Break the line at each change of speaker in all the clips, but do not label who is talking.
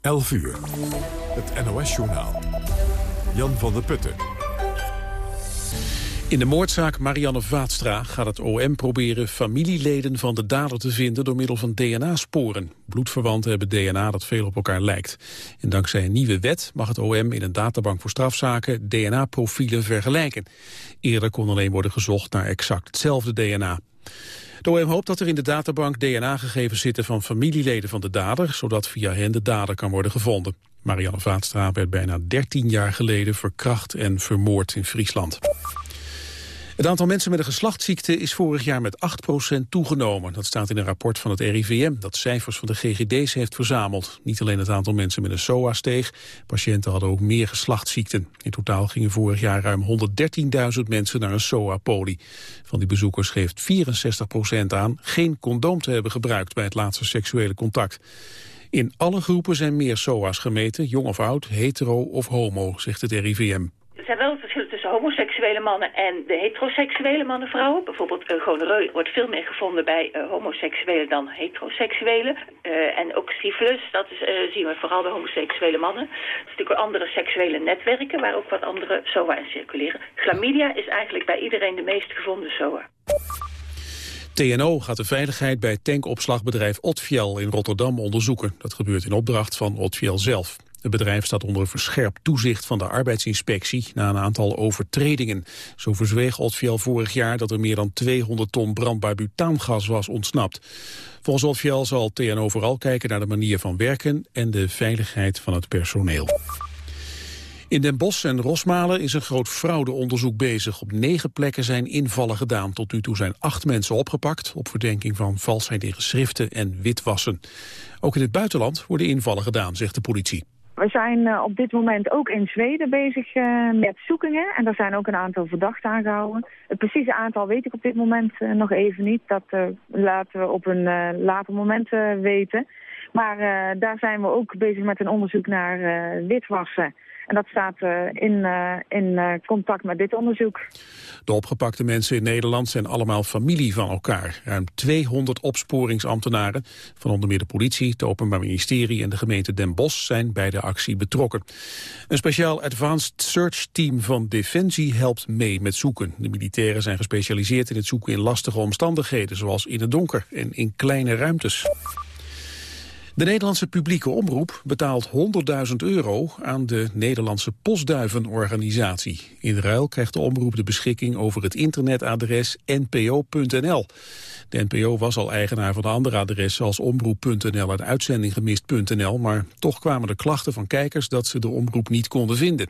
11 uur. Het NOS-journaal. Jan van der Putten.
In de moordzaak Marianne Vaatstra gaat het OM proberen familieleden van de dader te vinden door middel van DNA-sporen. Bloedverwanten hebben DNA dat veel op elkaar lijkt. En dankzij een nieuwe wet mag het OM in een databank voor strafzaken DNA-profielen vergelijken. Eerder kon alleen worden gezocht naar exact hetzelfde DNA. De OM hoopt dat er in de databank DNA-gegevens zitten van familieleden van de dader, zodat via hen de dader kan worden gevonden. Marianne Vaatstra werd bijna 13 jaar geleden verkracht en vermoord in Friesland. Het aantal mensen met een geslachtsziekte is vorig jaar met 8% toegenomen. Dat staat in een rapport van het RIVM dat cijfers van de GGD's heeft verzameld. Niet alleen het aantal mensen met een SOA steeg, patiënten hadden ook meer geslachtsziekten. In totaal gingen vorig jaar ruim 113.000 mensen naar een SOA-poli. Van die bezoekers geeft 64% aan geen condoom te hebben gebruikt bij het laatste seksuele contact. In alle groepen zijn meer SOA's gemeten, jong of oud, hetero of homo, zegt het RIVM.
Homoseksuele mannen en de heteroseksuele mannen-vrouwen. Bijvoorbeeld uh, wordt veel meer gevonden bij uh, homoseksuelen dan heteroseksuelen. Uh, en ook syphilis, dat is, zien we vooral bij homoseksuele mannen. Er zijn natuurlijk andere seksuele netwerken waar ook wat andere SOA in circuleren. Chlamydia is eigenlijk bij iedereen de meest gevonden SOA.
TNO gaat de veiligheid bij tankopslagbedrijf Otfiel in Rotterdam onderzoeken. Dat gebeurt in opdracht van Otfiel zelf. Het bedrijf staat onder verscherpt toezicht van de arbeidsinspectie na een aantal overtredingen. Zo verzweeg Otfiel vorig jaar dat er meer dan 200 ton brandbaar butaangas was ontsnapt. Volgens Otfiel zal TNO vooral kijken naar de manier van werken en de veiligheid van het personeel. In Den Bosch en Rosmalen is een groot fraudeonderzoek bezig. Op negen plekken zijn invallen gedaan. Tot nu toe zijn acht mensen opgepakt... op verdenking van valsheid in geschriften en witwassen. Ook in het buitenland worden invallen gedaan, zegt de politie.
We zijn uh, op dit moment ook in Zweden bezig uh, met zoekingen. En er zijn ook een aantal verdachten aangehouden. Het precieze aantal weet ik op dit moment uh, nog even niet. Dat laten we op een later moment weten. Maar daar zijn we ook bezig met een onderzoek naar witwassen. En dat staat uh, in, uh, in uh, contact met dit onderzoek.
De opgepakte mensen in Nederland zijn allemaal familie van elkaar. Ruim 200 opsporingsambtenaren van onder meer de politie, het Openbaar Ministerie en de gemeente Den Bosch zijn bij de actie betrokken. Een speciaal Advanced Search Team van Defensie helpt mee met zoeken. De militairen zijn gespecialiseerd in het zoeken in lastige omstandigheden, zoals in het donker en in kleine ruimtes. De Nederlandse publieke omroep betaalt 100.000 euro aan de Nederlandse postduivenorganisatie. In ruil krijgt de omroep de beschikking over het internetadres npo.nl. De NPO was al eigenaar van de andere adressen als omroep.nl en uitzendinggemist.nl, maar toch kwamen er klachten van kijkers dat ze de omroep niet konden vinden.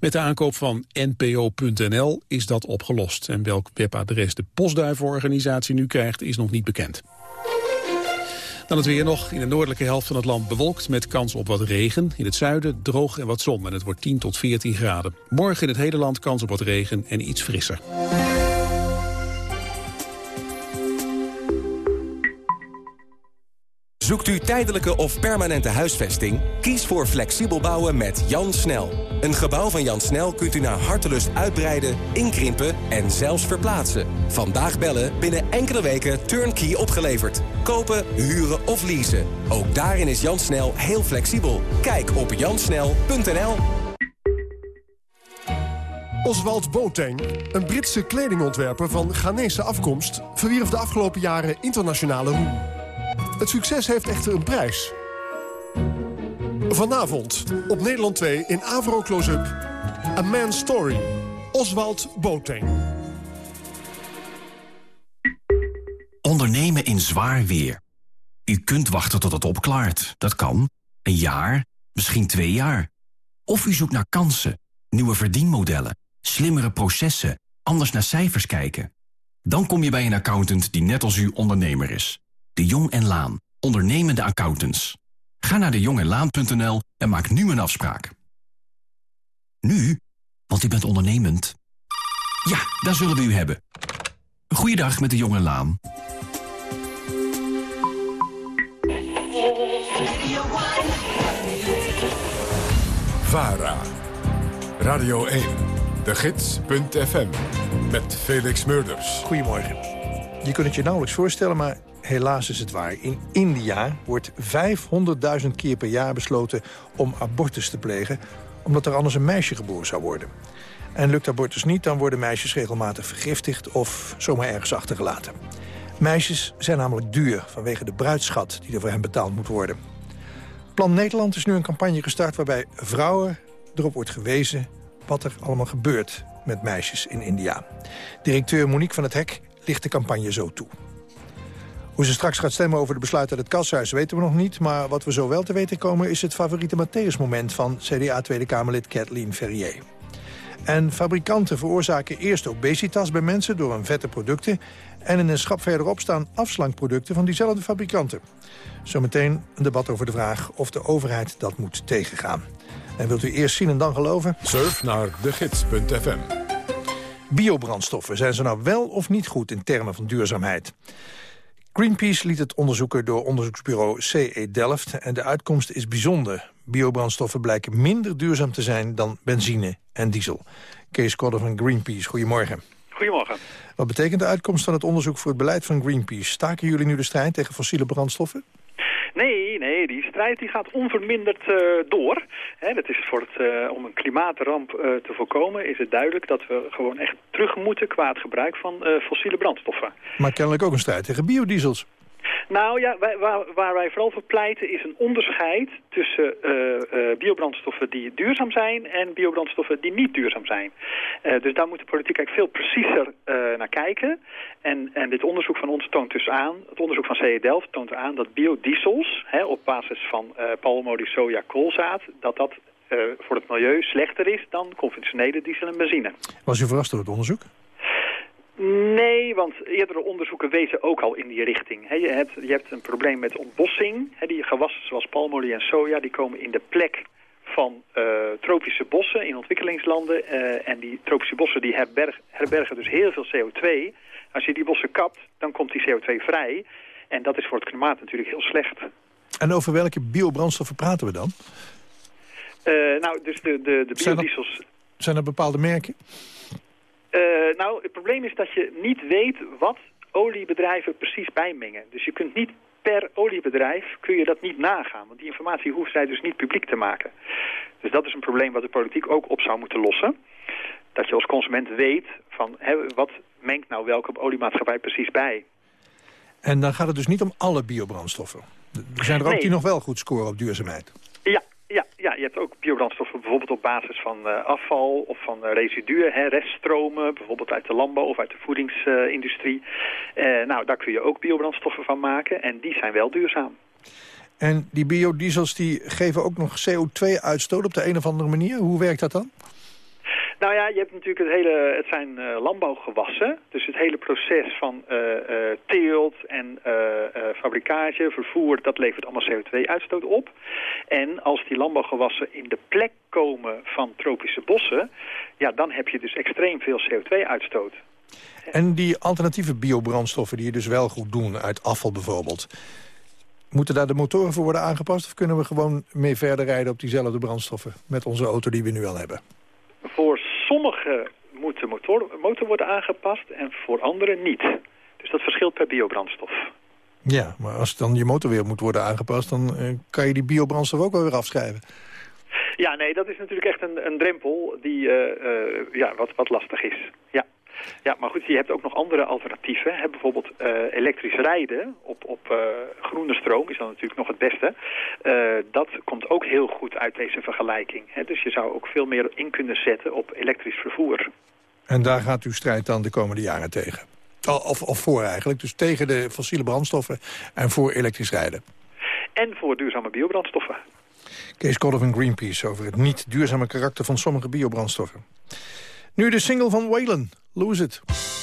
Met de aankoop van npo.nl is dat opgelost. En welk webadres de postduivenorganisatie nu krijgt is nog niet bekend. Dan het weer nog. In de noordelijke helft van het land bewolkt met kans op wat regen. In het zuiden droog en wat zon en het wordt 10 tot 14 graden. Morgen in het hele land kans op wat regen en iets frisser.
Zoekt u tijdelijke of permanente huisvesting? Kies voor flexibel bouwen met Jan Snel. Een gebouw van Jan Snel kunt u naar hartelust uitbreiden, inkrimpen en zelfs verplaatsen. Vandaag bellen, binnen enkele weken turnkey opgeleverd. Kopen, huren of leasen. Ook daarin is Jan Snel heel flexibel. Kijk op jansnel.nl
Oswald Boateng, een Britse kledingontwerper van Ghanese afkomst... verwierf de afgelopen jaren internationale roem. Het succes heeft echter een prijs... Vanavond op Nederland 2 in Avro Close-up. A Man's Story. Oswald Boateng.
Ondernemen in zwaar weer. U kunt wachten tot het opklaart. Dat kan. Een jaar, misschien twee jaar. Of u zoekt naar kansen, nieuwe verdienmodellen, slimmere processen, anders naar cijfers kijken. Dan kom je bij een accountant die net als u ondernemer is. De Jong en Laan, ondernemende accountants. Ga naar dejongenlaan.nl en maak nu een afspraak. Nu? Want u bent ondernemend. Ja, daar zullen we u hebben. Goeiedag met de Jonge Laan.
VARA. Radio 1. De Gids.fm. Met Felix Murders.
Goedemorgen. Je kunt het je nauwelijks voorstellen, maar helaas is het waar. In India wordt 500.000 keer per jaar besloten om abortus te plegen... omdat er anders een meisje geboren zou worden. En lukt abortus niet, dan worden meisjes regelmatig vergiftigd... of zomaar ergens achtergelaten. Meisjes zijn namelijk duur vanwege de bruidschat die er voor hen betaald moet worden. Plan Nederland is nu een campagne gestart waarbij vrouwen erop wordt gewezen... wat er allemaal gebeurt met meisjes in India. Directeur Monique van het Hek ligt de campagne zo toe. Hoe ze straks gaat stemmen over de besluit uit het kashuis weten we nog niet. Maar wat we zo wel te weten komen is het favoriete Matthäus-moment van CDA Tweede Kamerlid Kathleen Ferrier. En fabrikanten veroorzaken eerst obesitas bij mensen door hun vette producten... en in een schap verderop staan afslankproducten van diezelfde fabrikanten. Zometeen een debat over de vraag of de overheid dat moet tegengaan. En wilt u eerst zien en dan geloven?
Surf naar degids.fm.
Biobrandstoffen, zijn ze nou wel of niet goed in termen van duurzaamheid? Greenpeace liet het onderzoeken door onderzoeksbureau CE Delft... en de uitkomst is bijzonder. Biobrandstoffen blijken minder duurzaam te zijn dan benzine en diesel. Kees Kodder van Greenpeace, goedemorgen.
Goedemorgen.
Wat betekent de uitkomst van het onderzoek voor het beleid van Greenpeace? Staken jullie nu de strijd tegen fossiele brandstoffen?
Nee, nee, die strijd die gaat onverminderd uh, door. Hè, dat is voor het, uh, om een klimaatramp uh, te voorkomen is het duidelijk dat we gewoon echt terug moeten qua het gebruik van fossiele brandstoffen.
Maar kennelijk ook een strijd tegen biodiesels.
Nou ja, waar, wij vooral voor pleiten is een onderscheid tussen uh, uh, biobrandstoffen die duurzaam zijn en biobrandstoffen die niet duurzaam zijn. Uh, dus daar moet de politiek eigenlijk veel preciezer naar kijken. En, en dit onderzoek van ons toont dus aan, het onderzoek van CE Delft toont aan dat biodiesels hè, op basis van palmolie, soja, koolzaad, dat dat voor het milieu slechter is dan conventionele diesel en benzine.
Was u verrast door het onderzoek?
Nee, want eerdere onderzoeken wezen ook al in die richting. je, hebt, je hebt een probleem met ontbossing. die gewassen zoals palmolie en soja, die komen in de plek van uh, tropische bossen in ontwikkelingslanden. Uh, en die tropische bossen die herbergen, herbergen dus heel veel CO2. Als je die bossen kapt, dan komt die CO2 vrij. En dat is voor het klimaat natuurlijk heel slecht.
En over welke biobrandstoffen praten we dan?
Uh, nou, dus de, de, de biodiesels...
Zijn er, zijn er bepaalde merken?
Uh, nou, het probleem is dat je niet weet wat oliebedrijven precies bijmengen. Dus je kunt niet per oliebedrijf kun je dat niet nagaan. Want die informatie hoeft zij dus niet publiek te maken. Dus dat is een probleem wat de politiek ook op zou moeten lossen. Dat je als consument weet van hè, wat mengt nou welke oliemaatschappij precies bij.
En dan gaat het dus niet om alle biobrandstoffen. Er zijn er ook die nog wel goed scoren op duurzaamheid.
Hebt ook biobrandstoffen bijvoorbeeld op basis van uh, afval of van uh, residuen, hè, reststromen, bijvoorbeeld uit de landbouw of uit de voedingsindustrie. Uh, nou, daar kun je ook biobrandstoffen van maken en die zijn wel duurzaam.
En die biodiesels die geven ook nog CO2-uitstoot op de een of andere manier. Hoe werkt dat dan?
Nou ja, je hebt natuurlijk het hele, het zijn uh, landbouwgewassen. Dus het hele proces van uh, uh, teelt en fabrikage, vervoer, dat levert allemaal CO2-uitstoot op. En als die landbouwgewassen in de plek komen van tropische bossen, ja, dan heb je dus extreem veel CO2-uitstoot.
En die alternatieve biobrandstoffen die je dus wel goed doen, uit afval bijvoorbeeld... Moeten daar de motoren voor worden aangepast... of kunnen we gewoon mee verder rijden op diezelfde brandstoffen... met onze auto die we nu al hebben?
Voor sommige moet de motor, motor worden aangepast en voor andere niet. Dus dat verschilt per biobrandstof.
Ja, maar als dan je motor weer moet worden aangepast... dan uh, kan je die biobrandstof ook wel weer afschrijven.
Ja, nee, dat is natuurlijk echt een, een drempel die uh, uh, ja, wat, wat lastig is. Ja. Ja, maar goed, je hebt ook nog andere alternatieven. Hè? Bijvoorbeeld uh, elektrisch rijden op, op uh, groene stroom is dan natuurlijk nog het beste. Uh, dat komt ook heel goed uit deze vergelijking. Hè? Dus je zou ook veel meer in kunnen zetten op elektrisch vervoer.
En daar gaat uw strijd dan de komende jaren tegen? Of, of voor eigenlijk, dus tegen de fossiele brandstoffen en voor elektrisch rijden?
En voor duurzame biobrandstoffen.
Kees Kodder van Greenpeace over het niet duurzame karakter van sommige biobrandstoffen. Nu de single van Waylon, Lose It.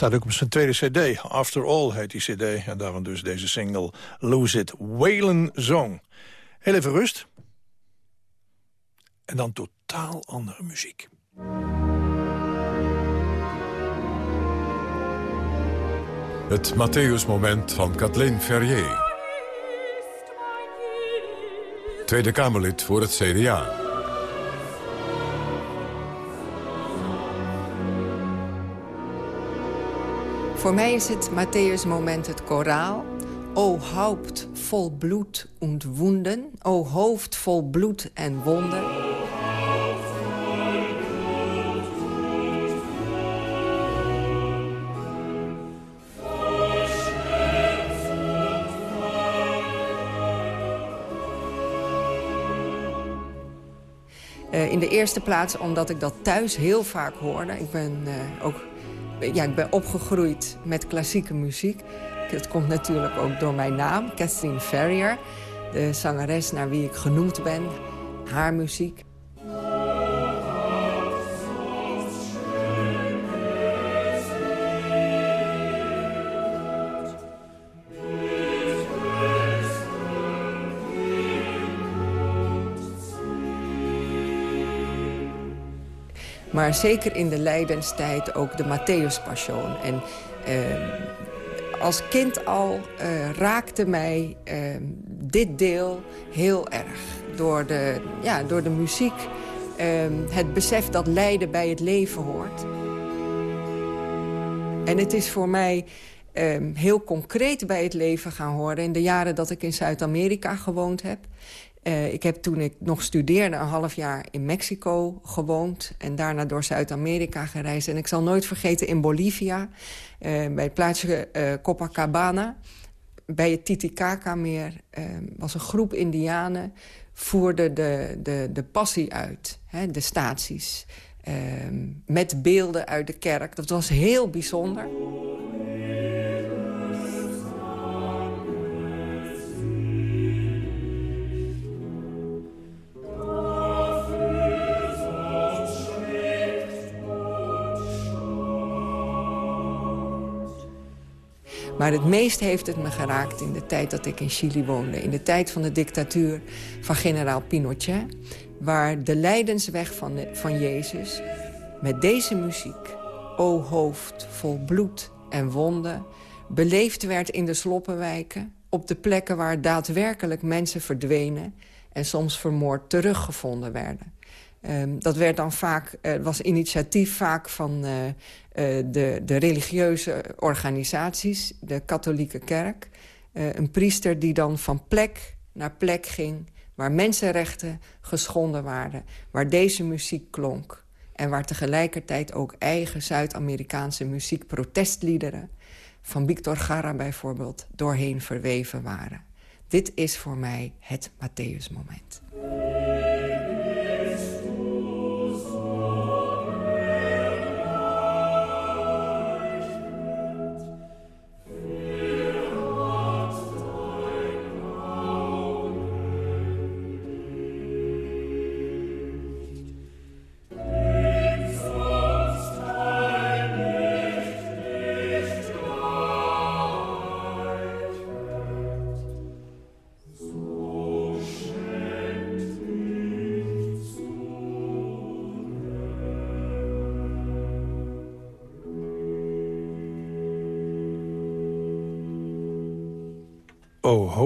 Staat ook op zijn tweede cd. After All heet die cd. En daarom dus deze single Lose It. Whalen Song. Heel even rust. En dan totaal andere muziek.
Het Matthäus-moment van Kathleen Ferrier. Tweede Kamerlid voor het CDA.
Voor mij is het Matthäus-moment het koraal. O Haupt vol bloed und wonden. O hoofd vol bloed en wonden. Uh, in de eerste plaats omdat ik dat thuis heel vaak hoorde. Ik ben uh, ook ja, ik ben opgegroeid met klassieke muziek. Dat komt natuurlijk ook door mijn naam, Kathleen Ferrier. De zangeres naar wie ik genoemd ben. Haar muziek. Maar zeker in de lijdenstijd ook de Matthäus-passion. En uh, als kind al uh, raakte mij uh, dit deel heel erg. Door de, ja, door de muziek, ehm, het besef dat lijden bij het leven hoort. En het is voor mij ehm, heel concreet bij het leven gaan horen... in de jaren dat ik in Zuid-Amerika gewoond heb. Uh, ik heb toen ik nog studeerde een half jaar in Mexico gewoond... en daarna door Zuid-Amerika gereisd. En ik zal nooit vergeten in Bolivia, uh, bij het plaatsje uh, Copacabana... bij het Titicaca-meer was een groep indianen... voerde de, de, de passie uit, hè, de staties... met beelden uit de kerk. Dat was heel bijzonder. Maar het meest heeft het me geraakt in de tijd dat ik in Chili woonde. In de tijd van de dictatuur van generaal Pinochet. Waar de lijdensweg van, van Jezus met deze muziek... O hoofd vol bloed en wonden... beleefd werd in de sloppenwijken... op de plekken waar daadwerkelijk mensen verdwenen... en soms vermoord teruggevonden werden. Ehm, dat werd dan vaak, uh, was initiatief vaak van uh, uh, de, de religieuze organisaties, de katholieke kerk. een priester die dan van plek naar plek ging... waar mensenrechten geschonden waren, waar deze muziek klonk... en waar tegelijkertijd ook eigen Zuid-Amerikaanse muziekprotestliederen... van Victor Jara bijvoorbeeld, doorheen verweven waren. Dit is voor mij het Matthäusmoment.
O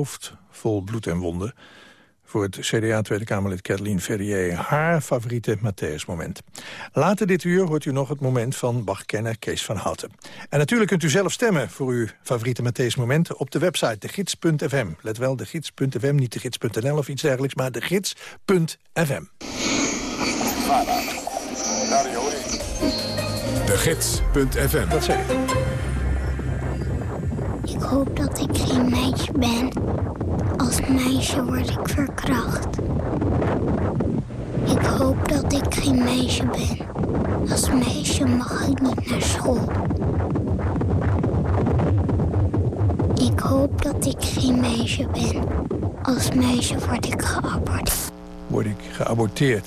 hoofd vol bloed en wonden. Voor het CDA Tweede Kamerlid Kathleen Ferrier haar favoriete Matthäus-moment. Later dit uur hoort u nog het moment van Bach-kenner Kees van Houten. En natuurlijk kunt u zelf stemmen voor uw favoriete Matthäus-moment op de website degids.fm. Let wel, degids.fm, niet degids.nl of iets dergelijks, maar degids.fm.
De Gids.fm.
Wat zeg je?
Ik hoop dat ik geen meisje ben. Als meisje word ik verkracht. Ik hoop dat ik geen meisje ben. Als meisje mag ik niet naar school. Ik hoop dat ik geen meisje ben. Als meisje word ik geaborteerd.
Word ik geaborteerd?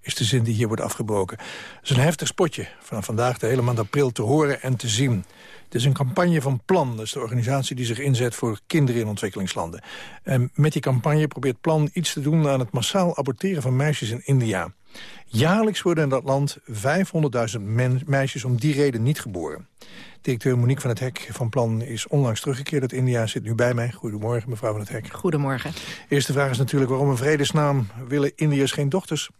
Is de zin die hier wordt afgebroken. Het is een heftig spotje. Vanaf vandaag de hele maand april te horen en te zien. Het is een campagne van Plan, dat is de organisatie die zich inzet voor kinderen in ontwikkelingslanden. En met die campagne probeert Plan iets te doen aan het massaal aborteren van meisjes in India. Jaarlijks worden in dat land 500.000 meisjes om die reden niet geboren. Directeur Monique van het Hek van Plan is onlangs teruggekeerd uit India. Zit nu bij mij. Goedemorgen, mevrouw van het Hek.
Goedemorgen.
Eerste vraag is natuurlijk waarom een vredesnaam willen Indiërs geen dochters?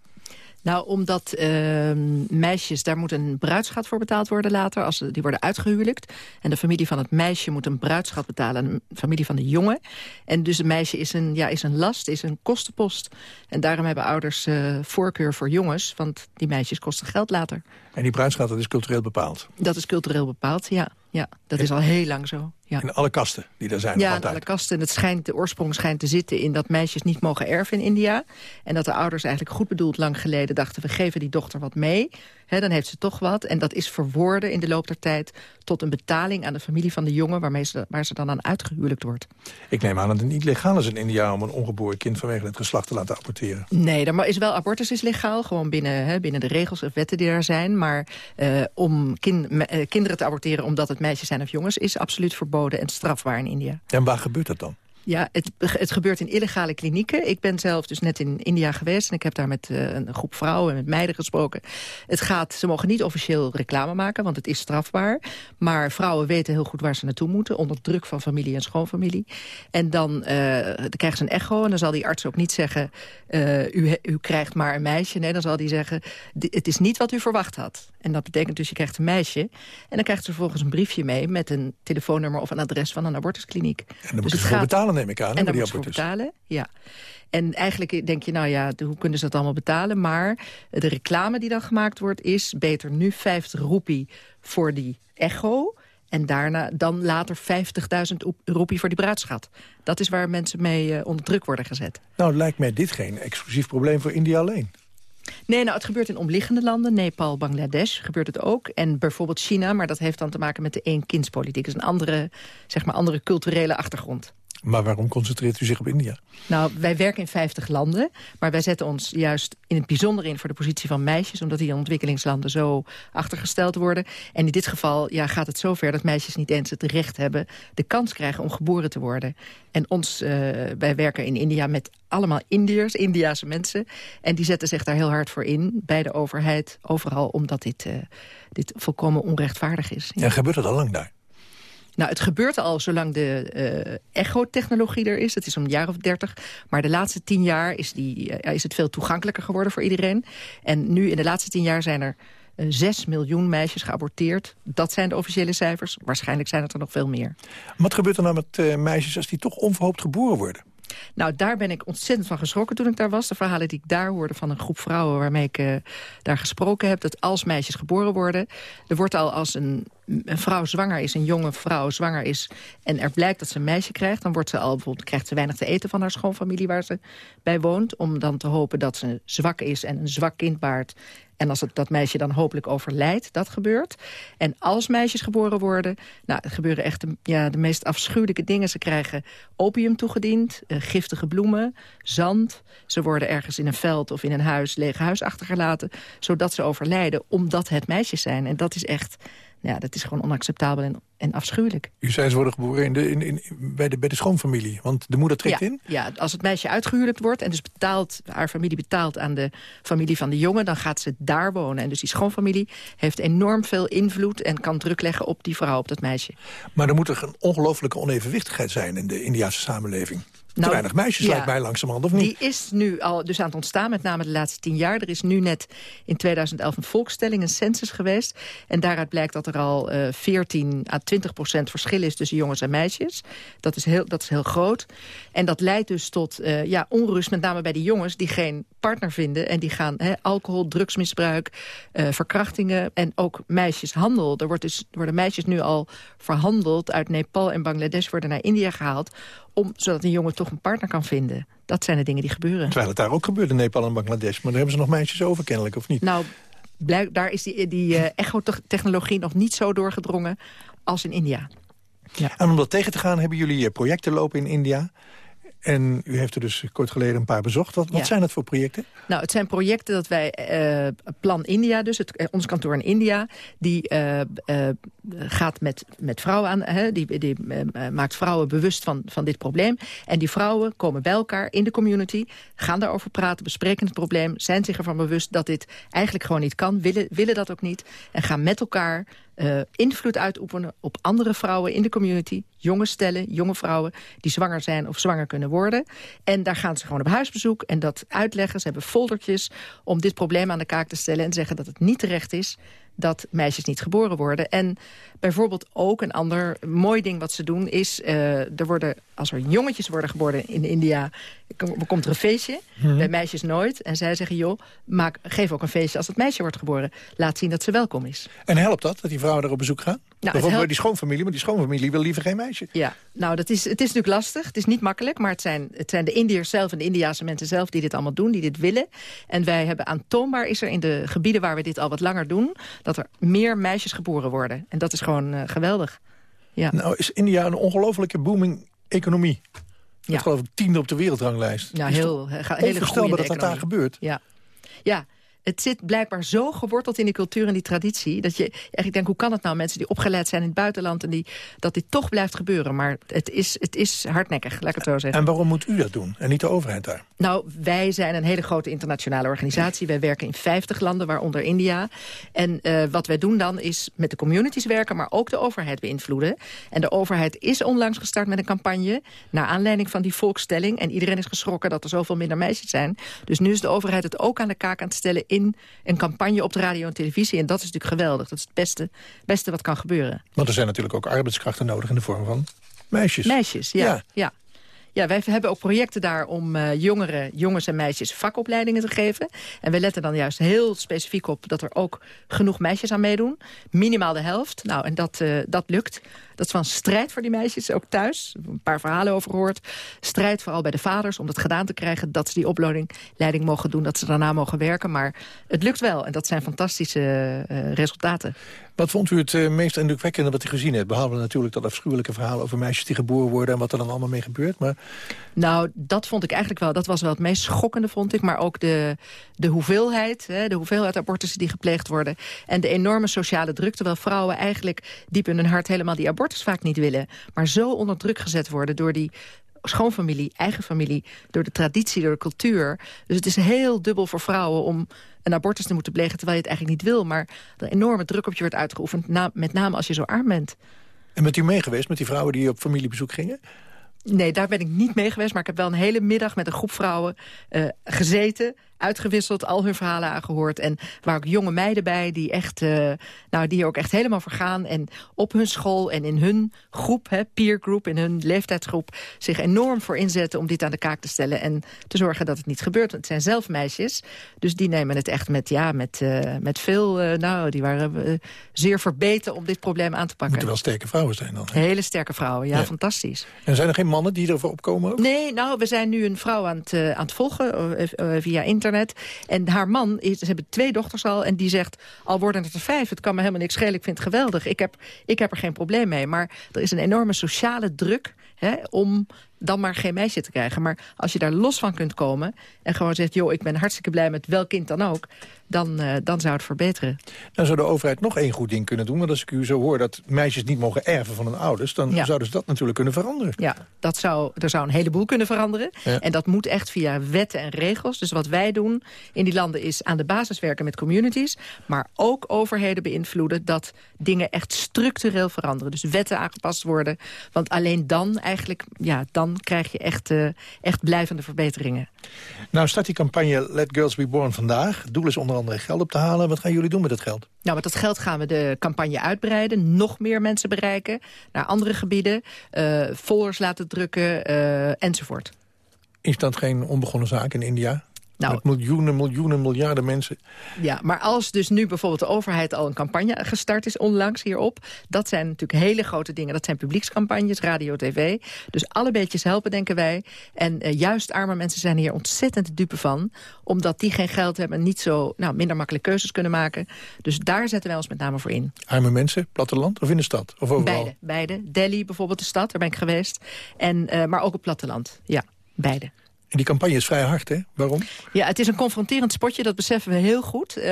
Nou, omdat uh, meisjes, daar moet een bruidsschat voor betaald worden later. Als, die worden uitgehuwelijkt. En de familie van het meisje moet een bruidsschat betalen aan de familie van de jongen. En dus een meisje is een, ja, is een last, is een kostenpost. En daarom hebben ouders uh, voorkeur voor jongens. Want die meisjes kosten geld later.
En die bruidsschat, dat is cultureel bepaald?
Dat is cultureel bepaald, ja. ja dat is al heel lang zo. Ja.
In alle kasten die er zijn?
Ja, in alle kasten. En het schijnt, de oorsprong schijnt te zitten in dat meisjes niet mogen erven in India. En dat de ouders eigenlijk goed bedoeld lang geleden dachten... we geven die dochter wat mee, He, dan heeft ze toch wat. En dat is verwoorden in de loop der tijd tot een betaling aan de familie van de jongen... Waarmee ze, waar ze dan aan uitgehuwelijkt wordt.
Ik neem aan dat het niet legaal is in India om een ongeboren kind vanwege het geslacht te laten aborteren.
Nee, er is wel, abortus is legaal, gewoon binnen, he, binnen de regels en wetten die er zijn. Maar uh, om kind, uh, kinderen te aborteren omdat het meisjes zijn of jongens... is absoluut verboden en strafbaar in India.
En waar gebeurt dat dan?
Ja, het, het gebeurt in illegale klinieken. Ik ben zelf dus net in India geweest en ik heb daar met uh, een groep vrouwen en met meiden gesproken. Het gaat, ze mogen niet officieel reclame maken, want het is strafbaar. Maar vrouwen weten heel goed waar ze naartoe moeten, onder druk van familie en schoonfamilie. En dan, uh, dan krijgen ze een echo en dan zal die arts ook niet zeggen, uh, u, u krijgt maar een meisje. Nee, dan zal die zeggen, het is niet wat u verwacht had. En dat betekent dus, je krijgt een meisje. En dan krijgt ze vervolgens een briefje mee met een telefoonnummer of een adres van een abortuskliniek. En
dan dus moet je voor betalen, neem ik aan.
En dan moet je voor betalen, ja. En eigenlijk denk je, nou ja, hoe kunnen ze dat allemaal betalen? Maar de reclame die dan gemaakt wordt is beter nu 50 roepie voor die echo... En daarna dan later 50.000 roepie voor die bruidschat. Dat is waar mensen mee uh, onder druk worden gezet.
Nou, lijkt mij dit geen exclusief probleem voor India alleen.
Nee, nou, het gebeurt in omliggende landen. Nepal, Bangladesh gebeurt het ook. En bijvoorbeeld China, maar dat heeft dan te maken met de één-kindspolitiek. Dat is een andere, zeg maar, andere culturele achtergrond.
Maar waarom concentreert u zich op India?
Nou, wij werken in 50 landen, maar wij zetten ons juist in het bijzonder in voor de positie van meisjes, omdat die in ontwikkelingslanden zo achtergesteld worden. En in dit geval ja, gaat het zover dat meisjes niet eens het recht hebben, de kans krijgen om geboren te worden. En ons, uh, wij werken in India met allemaal Indiërs, Indiase mensen. En die zetten zich daar heel hard voor in, bij de overheid, overal, omdat dit, uh, dit volkomen onrechtvaardig is.
Ja. En gebeurt dat al lang daar?
Nou, het gebeurt al zolang de uh, echotechnologie er is. Het is om een jaar of dertig. Maar de laatste tien jaar is, die, uh, is het veel toegankelijker geworden voor iedereen. En nu in de laatste tien jaar zijn er uh, 6 miljoen meisjes geaborteerd. Dat zijn de officiële cijfers. Waarschijnlijk zijn het er nog veel meer.
Wat gebeurt er nou met meisjes als die toch onverhoopt geboren worden?
Nou, daar ben ik ontzettend van geschrokken toen ik daar was. De verhalen die ik daar hoorde van een groep vrouwen waarmee ik uh, daar gesproken heb... dat als meisjes geboren worden, er wordt al als een, een vrouw zwanger is... een jonge vrouw zwanger is en er blijkt dat ze een meisje krijgt... dan wordt ze al, bijvoorbeeld, krijgt ze weinig te eten van haar schoonfamilie waar ze bij woont... om dan te hopen dat ze zwak is en een zwak kind baart en als dat meisje dan hopelijk overlijdt, dat gebeurt. En als meisjes geboren worden, nou, gebeuren echt de, ja, de meest afschuwelijke dingen. Ze krijgen opium toegediend, uh, giftige bloemen, zand. Ze worden ergens in een veld of in een huis, leeg huis achtergelaten... zodat ze overlijden, omdat het meisjes zijn. En dat is echt ja, dat is gewoon onacceptabel en, en afschuwelijk.
U zei ze worden geboren in de, in, in, bij, de, bij de schoonfamilie, want de moeder trekt in?
Ja, als het meisje uitgehuwelijkt wordt en dus betaalt, haar familie betaalt aan de familie van de jongen, dan gaat ze daar wonen. En dus die schoonfamilie heeft enorm veel invloed en kan druk leggen op die vrouw, op dat meisje.
Maar er moet er een ongelofelijke onevenwichtigheid zijn in de Indiase samenleving. Te nou, weinig meisjes ja, lijkt mij langzamerhand, of niet?
Die is nu al dus aan het ontstaan, met name de laatste tien jaar. Er is nu net in 2011 een volkstelling, een census geweest. En daaruit blijkt dat er al uh, 14 à 20 procent verschil is tussen jongens en meisjes. Dat is heel, dat is heel groot. En dat leidt dus tot uh, ja, onrust, met name bij die jongens... die geen partner vinden en die gaan he, alcohol, drugsmisbruik, uh, verkrachtingen... en ook meisjeshandel. Er, wordt dus, worden meisjes nu al verhandeld uit Nepal en Bangladesh... worden naar India gehaald om, zodat een jongen toch een partner kan vinden. Dat zijn de dingen die gebeuren.
Terwijl het daar ook gebeurt in Nepal en Bangladesh. Maar daar hebben ze nog meisjes over kennelijk, of niet?
Nou, blijk, daar is die, die uh, echotechnologie nog niet zo doorgedrongen als in India.
Ja. En om dat tegen te gaan hebben jullie eh, projecten lopen in India. En u heeft er dus kort geleden een paar bezocht. Wat, wat zijn dat voor projecten?
Nou, het zijn projecten dat wij, uh, Plan India dus, het, ons kantoor in India... die uh, uh, gaat met, met vrouwen aan, hè, die, die maakt vrouwen bewust van, van dit probleem. En die vrouwen komen bij elkaar in de community, gaan daarover praten, bespreken het probleem... zijn zich ervan bewust dat dit eigenlijk gewoon niet kan, willen, willen dat ook niet... en gaan met elkaar uh, invloed uitoefenen op andere vrouwen in de community. Jonge stellen, jonge vrouwen die zwanger zijn of zwanger kunnen worden. En daar gaan ze gewoon op huisbezoek en dat uitleggen. Ze hebben foldertjes om dit probleem aan de kaak te stellen... en zeggen dat het niet terecht is dat meisjes niet geboren worden. En bijvoorbeeld ook een ander mooi ding wat ze doen is... Uh, er worden, als er jongetjes worden geboren in India... komt er een feestje, hmm. bij meisjes nooit. En zij zeggen, joh, maak, geef ook een feestje als het meisje wordt geboren. Laat zien dat ze welkom is.
En helpt dat, dat die vrouwen er op bezoek gaan? Nou, Bijvoorbeeld die schoonfamilie, maar die schoonfamilie wil liever geen meisje.
Ja, nou, dat is, het is natuurlijk lastig. Het is niet makkelijk, maar het zijn, het zijn de Indiërs zelf... en de Indiase mensen zelf die dit allemaal doen, die dit willen. En wij hebben aantoonbaar is er in de gebieden waar we dit al wat langer doen... dat er meer meisjes geboren worden. En dat is gewoon uh, geweldig. Ja.
Nou, is India een ongelofelijke booming economie? Ja. geloof ik tiende op de wereldranglijst.
Ja, heel, heel
onvoorstelbaar dat dat daar gebeurt.
Ja. Ja, het zit blijkbaar zo geworteld in die cultuur en die traditie... dat je eigenlijk denkt, hoe kan het nou? Mensen die opgeleid zijn in het buitenland... en die, dat dit toch blijft gebeuren. Maar het is, het is hardnekkig, laat ik het zo zeggen.
En waarom moet u dat doen en niet de overheid daar?
Nou, wij zijn een hele grote internationale organisatie. Wij werken in 50 landen, waaronder India. En uh, wat wij doen dan is met de communities werken... maar ook de overheid beïnvloeden. En de overheid is onlangs gestart met een campagne... naar aanleiding van die volkstelling. En iedereen is geschrokken dat er zoveel minder meisjes zijn. Dus nu is de overheid het ook aan de kaak aan het stellen in een campagne op de radio en televisie. En dat is natuurlijk geweldig. Dat is het beste, beste wat kan gebeuren.
Want er zijn natuurlijk ook arbeidskrachten nodig in de vorm van meisjes.
Meisjes, ja. ja. ja. Wij hebben ook projecten daar om uh, jongeren, jongens en meisjes vakopleidingen te geven. En we letten dan juist heel specifiek op dat er ook genoeg meisjes aan meedoen. Minimaal de helft. Nou, en dat, uh, dat lukt. Dat is van strijd voor die meisjes, ook thuis. Een paar verhalen over gehoord. Strijd vooral bij de vaders om dat gedaan te krijgen. Dat ze die opleiding mogen doen, dat ze daarna mogen werken. Maar het lukt wel en dat zijn fantastische uh, resultaten.
Wat vond u het uh, meest indrukwekkende wat u gezien hebt? Behalve natuurlijk dat afschuwelijke verhaal over meisjes die geboren worden... en wat er dan allemaal mee gebeurt. Maar...
Nou, dat vond ik eigenlijk wel. Dat was wel het meest schokkende, vond ik. Maar ook de, de hoeveelheid, hè, de hoeveelheid abortussen die gepleegd worden... en de enorme sociale druk. Terwijl vrouwen eigenlijk diep in hun hart helemaal die abortus vaak niet willen... maar zo onder druk gezet worden door die schoonfamilie, eigen familie... door de traditie, door de cultuur. Dus het is heel dubbel voor vrouwen om een abortus te moeten plegen... terwijl je het eigenlijk niet wil. Maar er enorme druk op je wordt uitgeoefend, met name als je zo arm bent.
En bent u mee geweest met die vrouwen die op familiebezoek gingen?
Nee, daar ben ik niet mee geweest. Maar ik heb wel een hele middag met een groep vrouwen uh, gezeten uitgewisseld, al hun verhalen aangehoord. En waar ook jonge meiden bij die, echt, uh, nou, die ook echt helemaal vergaan. En op hun school en in hun groep, hè, peergroep, in hun leeftijdsgroep... zich enorm voor inzetten om dit aan de kaak te stellen. En te zorgen dat het niet gebeurt. Want het zijn zelf meisjes. Dus die nemen het echt met, ja, met, uh, met veel... Uh, nou, die waren zeer verbeten om dit probleem aan te pakken.
Moeten wel sterke vrouwen zijn dan. Hè?
Hele sterke vrouwen, ja, ja, fantastisch.
En zijn er geen mannen die ervoor opkomen? Ook?
Nee, nou, we zijn nu een vrouw aan het, aan het volgen via internet en haar man, is, ze hebben twee dochters al... en die zegt, al worden het er vijf, het kan me helemaal niks schelen... ik vind het geweldig, ik heb, ik heb er geen probleem mee. Maar er is een enorme sociale druk hè, om dan maar geen meisje te krijgen. Maar als je daar los van kunt komen en gewoon zegt... joh, ik ben hartstikke blij met welk kind dan ook... dan, uh, dan zou het verbeteren.
Dan zou de overheid nog één goed ding kunnen doen. Want als ik u zo hoor dat meisjes niet mogen erven van hun ouders... dan
ja.
zouden ze dat natuurlijk kunnen veranderen.
Ja, dat zou, er zou een heleboel kunnen veranderen. Ja. En dat moet echt via wetten en regels. Dus wat wij doen in die landen is aan de basis werken met communities... maar ook overheden beïnvloeden dat dingen echt structureel veranderen. Dus wetten aangepast worden. Want alleen dan eigenlijk, ja, dan krijg je echt, uh, echt blijvende verbeteringen.
Nou start die campagne Let Girls Be Born vandaag. Het doel is onder andere geld op te halen. Wat gaan jullie doen met dat geld?
Nou, met dat geld gaan we de campagne uitbreiden. Nog meer mensen bereiken. Naar andere gebieden. Uh, folders laten drukken uh, enzovoort.
Is dat geen onbegonnen zaak in India? Nou, Met miljoenen, miljoenen, miljarden mensen.
Ja, maar als dus nu bijvoorbeeld de overheid al een campagne gestart is onlangs hierop... dat zijn natuurlijk hele grote dingen. Dat zijn publiekscampagnes, radio, tv. Dus alle beetjes helpen, denken wij. En uh, juist arme mensen zijn hier ontzettend de dupe van. Omdat die geen geld hebben en niet zo nou, minder makkelijk keuzes kunnen maken. Dus daar zetten wij ons met name voor in.
Arme mensen, platteland of in de stad? Of overal?
Beide, beide. Delhi bijvoorbeeld, de stad, daar ben ik geweest. En, uh, maar ook op platteland, ja, beide.
En die campagne is vrij hard, hè? Waarom?
Ja, het is een confronterend spotje, dat beseffen we heel goed. Uh,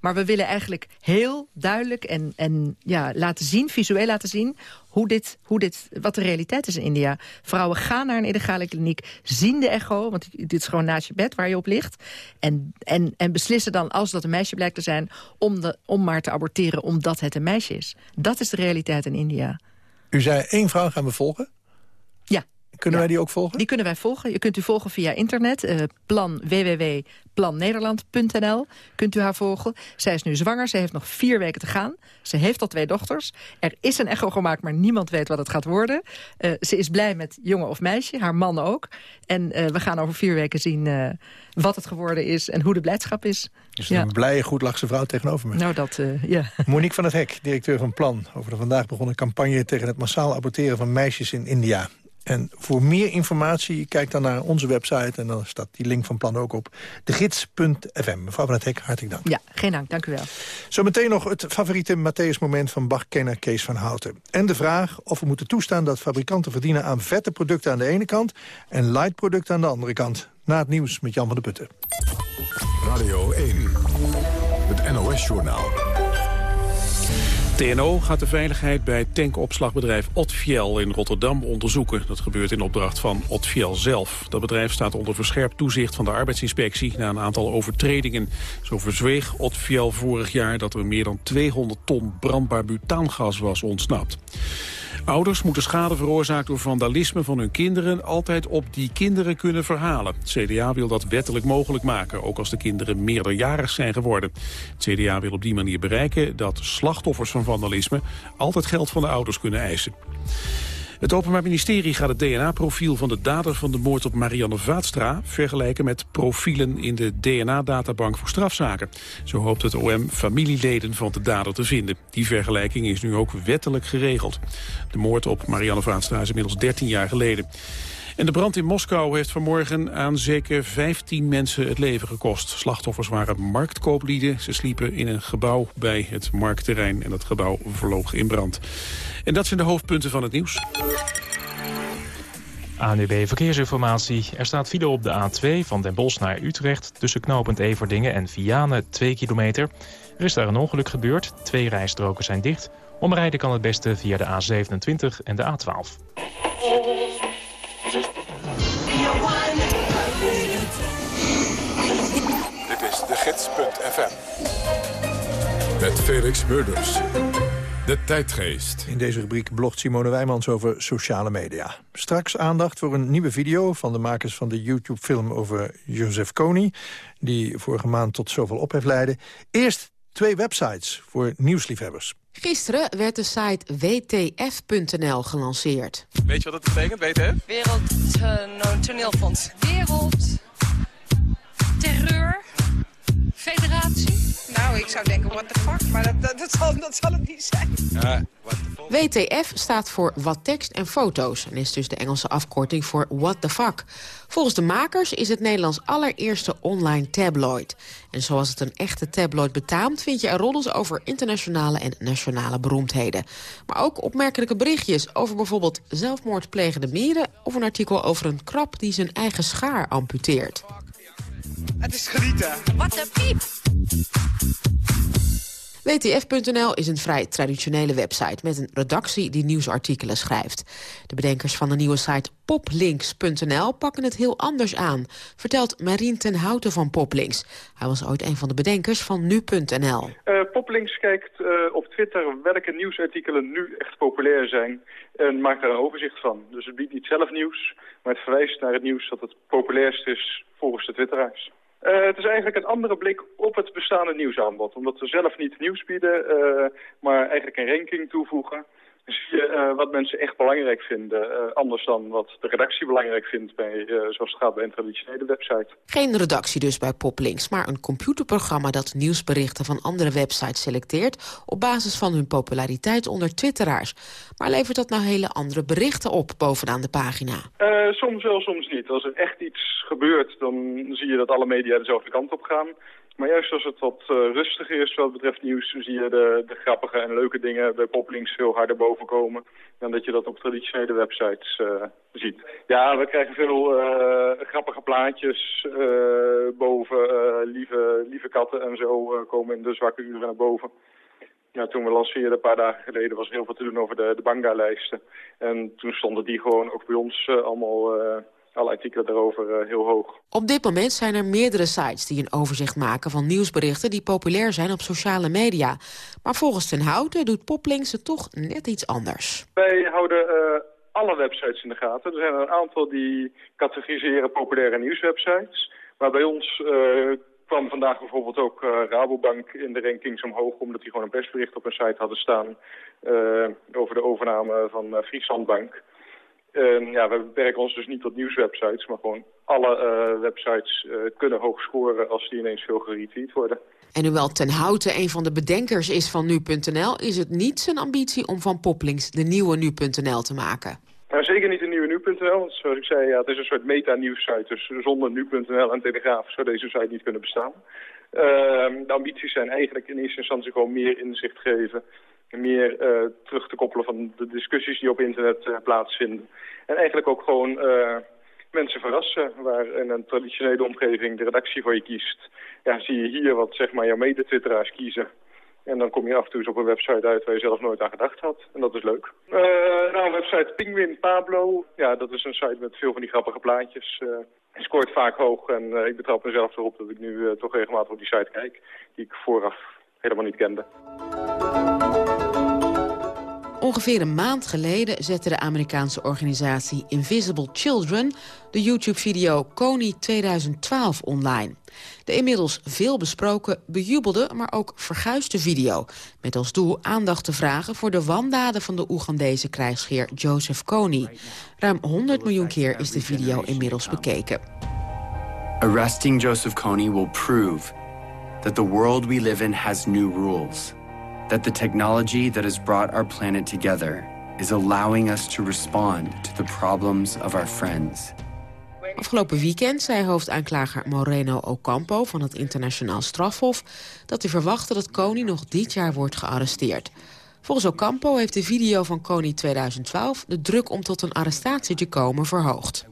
maar we willen eigenlijk heel duidelijk en, en ja, laten zien, visueel laten zien... Hoe dit, hoe dit, wat de realiteit is in India. Vrouwen gaan naar een illegale kliniek, zien de echo... want dit is gewoon naast je bed waar je op ligt... en, en, en beslissen dan, als dat een meisje blijkt te zijn... Om, de, om maar te aborteren omdat het een meisje is. Dat is de realiteit in India.
U zei één vrouw gaan we volgen? Kunnen
ja.
wij die ook volgen?
Die kunnen wij volgen. Je kunt u volgen via internet. Uh, plan www.plannederland.nl kunt u haar volgen. Zij is nu zwanger. Ze heeft nog vier weken te gaan. Ze heeft al twee dochters. Er is een echo gemaakt, maar niemand weet wat het gaat worden. Uh, ze is blij met jongen of meisje. Haar man ook. En uh, we gaan over vier weken zien wat het geworden is en hoe de blijdschap is.
Dus ja. een blije, goedlachse vrouw tegenover me.
Nou, dat, ja.
Monique van het Hek, directeur van Plan... over de vandaag begonnen campagne tegen het massaal aborteren van meisjes in India. En voor meer informatie, kijk dan naar onze website... en dan staat die link van plan ook op degids.fm. Mevrouw van het Hek, hartelijk dank.
Ja, geen dank, dank u wel.
Zometeen nog het favoriete Matthäus-moment van Bach-kenner Kees van Houten. En de vraag of we moeten toestaan dat fabrikanten verdienen... aan vette producten aan de ene kant en light producten aan de andere kant. Na het nieuws met Jan van der Putten.
Radio 1, het NOS-journaal.
TNO gaat de veiligheid bij tankopslagbedrijf Otfiel in Rotterdam onderzoeken. Dat gebeurt in opdracht van Otfiel zelf. Dat bedrijf staat onder verscherpt toezicht van de arbeidsinspectie... na een aantal overtredingen. Zo verzweeg Otfiel vorig jaar dat er meer dan 200 ton brandbaar butaangas was ontsnapt. Ouders moeten schade veroorzaakt door vandalisme van hun kinderen altijd op die kinderen kunnen verhalen. Het CDA wil dat wettelijk mogelijk maken, ook als de kinderen meerderjarig zijn geworden. Het CDA wil op die manier bereiken dat slachtoffers van vandalisme altijd geld van de ouders kunnen eisen. Het Openbaar Ministerie gaat het DNA-profiel van de dader van de moord op Marianne Vaatstra vergelijken met profielen in de DNA-databank voor strafzaken. Zo hoopt het OM familieleden van de dader te vinden. Die vergelijking is nu ook wettelijk geregeld. De moord op Marianne Vaatstra is inmiddels 13 jaar geleden. En de brand in Moskou heeft vanmorgen aan zeker 15 mensen het leven gekost. Slachtoffers waren marktkooplieden. Ze sliepen in een gebouw bij het marktterrein en dat gebouw verloog in brand. En dat zijn de hoofdpunten van het nieuws.
ANUB Verkeersinformatie. Er staat file op de A2 van Den Bosch naar Utrecht... tussen knooppunt Everdingen en Vianen 2 kilometer. Er is daar een ongeluk gebeurd. Twee rijstroken zijn dicht. Omrijden kan het beste via de A27 en de A12.
gids.fm. Met Felix Murders. De tijdgeest.
In deze rubriek blogt Simone Wijmans over sociale media. Straks aandacht voor een nieuwe video van de makers van de YouTube-film over Joseph Kony... die vorige maand tot zoveel ophef leidde. Eerst twee websites voor nieuwsliefhebbers.
Gisteren werd de site wtf.nl gelanceerd.
Weet je wat dat betekent, WTF?
Wereld uh, Toneelfonds. Wereld Terreur Federatie. Nou, ik zou denken, what the fuck, maar dat, dat, dat, zal, dat zal het niet zijn. Ja,
WTF staat voor Wat Tekst en Foto's... en is dus de Engelse afkorting voor What the Fuck. Volgens de makers is het Nederlands allereerste online tabloid. En zoals het een echte tabloid betaamt... vind je er roddels over internationale en nationale beroemdheden. Maar ook opmerkelijke berichtjes over bijvoorbeeld zelfmoordplegende mieren... of een artikel over een krab die zijn eigen schaar amputeert.
Het is genieten.
Wat een piep!
WTF.nl is een vrij traditionele website met een redactie die nieuwsartikelen schrijft. De bedenkers van de nieuwe site poplinks.nl pakken het heel anders aan, vertelt Marien ten Houten van Poplinks. Hij was ooit een van de bedenkers van nu.nl.
Uh, Poplinks kijkt uh, op Twitter welke nieuwsartikelen nu echt populair zijn en maakt daar een overzicht van. Dus het biedt niet zelf nieuws, maar het verwijst naar het nieuws dat het populairst is volgens de twitteraars. Uh, het is eigenlijk een andere blik op het bestaande nieuwsaanbod. Omdat we zelf niet nieuws bieden, uh, maar eigenlijk een ranking toevoegen zie je uh, wat mensen echt belangrijk vinden. Uh, anders dan wat de redactie belangrijk vindt, bij, uh, zoals het gaat bij een traditionele website.
Geen redactie dus bij Poplinks, maar een computerprogramma dat nieuwsberichten van andere websites selecteert op basis van hun populariteit onder twitteraars. Maar levert dat nou hele andere berichten op bovenaan de pagina?
soms wel, soms niet. Als er echt iets gebeurt, dan zie je dat alle media dezelfde kant op gaan. Maar juist als het wat uh, rustiger is wat betreft nieuws... zie je de, de grappige en leuke dingen bij poplinks veel harder bovenkomen... dan dat je dat op traditionele websites uh, ziet. Ja, we krijgen veel uh, grappige plaatjes boven. lieve, lieve katten en zo komen in de zwakke uren naar boven. Ja, toen we lanceerden een paar dagen geleden was er heel veel te doen over de, de Banga-lijsten. En toen stonden die gewoon ook bij ons allemaal alle artikelen daarover uh, heel hoog.
Op dit moment zijn er meerdere sites die een overzicht maken van nieuwsberichten die populair zijn op sociale media. Maar volgens Ten Houten doet Poplinks het toch net iets anders.
Wij houden uh, alle websites in de gaten. Er zijn een aantal die categoriseren populaire nieuwswebsites. Maar bij ons uh, kwam vandaag bijvoorbeeld ook Rabobank in de rankings omhoog... omdat die gewoon een persbericht op hun site hadden staan... over de overname van Frieslandbank. Uh, ja, we beperken ons dus niet tot nieuwswebsites, maar gewoon alle uh, websites uh, kunnen hoog scoren als die ineens veel geretweet worden.
En hoewel Ten Houten een van de bedenkers is van Nu.nl, is het niet zijn ambitie om van Poplinks de nieuwe Nu.nl te maken.
Nou, zeker niet de nieuwe Nu.nl, want zoals ik zei, ja, het is een soort meta-nieuwssite. Dus zonder Nu.nl en Telegraaf zou deze site niet kunnen bestaan. Ehm, de ambities zijn eigenlijk in eerste instantie gewoon meer inzicht geven meer uh, terug te koppelen van de discussies die op internet uh, plaatsvinden. En eigenlijk ook gewoon uh, mensen verrassen, waar in een traditionele omgeving de redactie voor je kiest. Ja, zie je hier wat zeg maar jouw mede-twitteraars kiezen. En dan kom je af en toe eens op een website uit waar je zelf nooit aan gedacht had. En dat is leuk. Nou, website Penguin Pablo. Ja, dat is een site met veel van die grappige plaatjes. Uh, scoort vaak hoog en ik betrap mezelf erop dat ik nu toch regelmatig op die site kijk. Die ik vooraf helemaal niet kende.
Ongeveer een maand geleden zette de Amerikaanse organisatie Invisible Children... de YouTube-video Kony 2012 online. De inmiddels veel besproken, bejubelde, maar ook verguisde video... met als doel aandacht te vragen voor de wandaden van de Oegandese krijgsheer Joseph Kony. Ruim 100 miljoen keer is de video inmiddels bekeken.
Arresting Joseph Kony will prove that the world we live in has new rules... that the technology that has brought our planet together is allowing us to respond to the problems of our friends.
Afgelopen weekend zei hoofdaanklager Moreno Ocampo van het internationaal strafhof... dat hij verwachtte dat Kony nog dit jaar wordt gearresteerd. Volgens Ocampo heeft de video van Kony 2012 de druk om tot een arrestatie te komen verhoogd.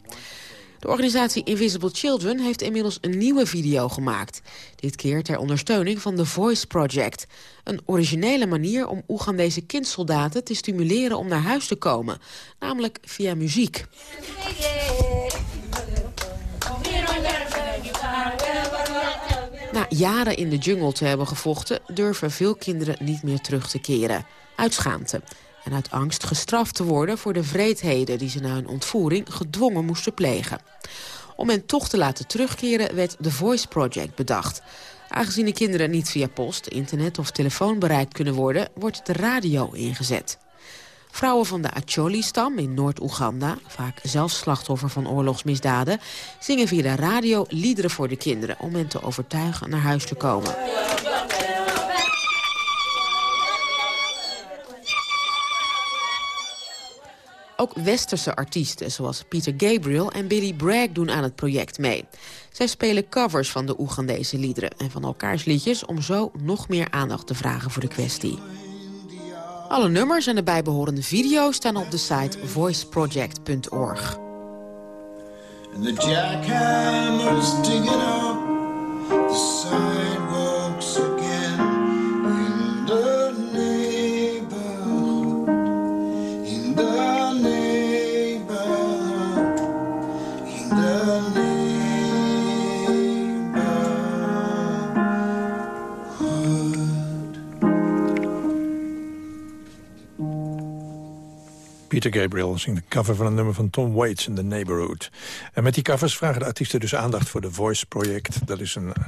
De organisatie Invisible Children heeft inmiddels een nieuwe video gemaakt. Dit keer ter ondersteuning van The Voice Project. Een originele manier om Oegandese kindsoldaten te stimuleren om naar huis te komen. Namelijk via muziek. Na jaren in de jungle te hebben gevochten... durven veel kinderen niet meer terug te keren. Uit schaamte en uit angst gestraft te worden voor de vreedheden... die ze na hun ontvoering gedwongen moesten plegen. Om hen toch te laten terugkeren werd The Voice Project bedacht. Aangezien de kinderen niet via post, internet of telefoon bereikt kunnen worden... wordt de radio ingezet. Vrouwen van de Acholi-stam in Noord-Oeganda, vaak zelf slachtoffer van oorlogsmisdaden... zingen via de radio liederen voor de kinderen om hen te overtuigen naar huis te komen. Ook westerse artiesten zoals Peter Gabriel en Billy Bragg doen aan het project mee. Zij spelen covers van de Oegandese liederen en van elkaars liedjes... om zo nog meer aandacht te vragen voor de kwestie. Alle nummers en de bijbehorende video's staan op de site voiceproject.org.
Peter Gabriel zingt de cover van een nummer van Tom Waits in The Neighborhood. En met die covers vragen de artiesten dus aandacht voor de Voice Project. Dat is een eh,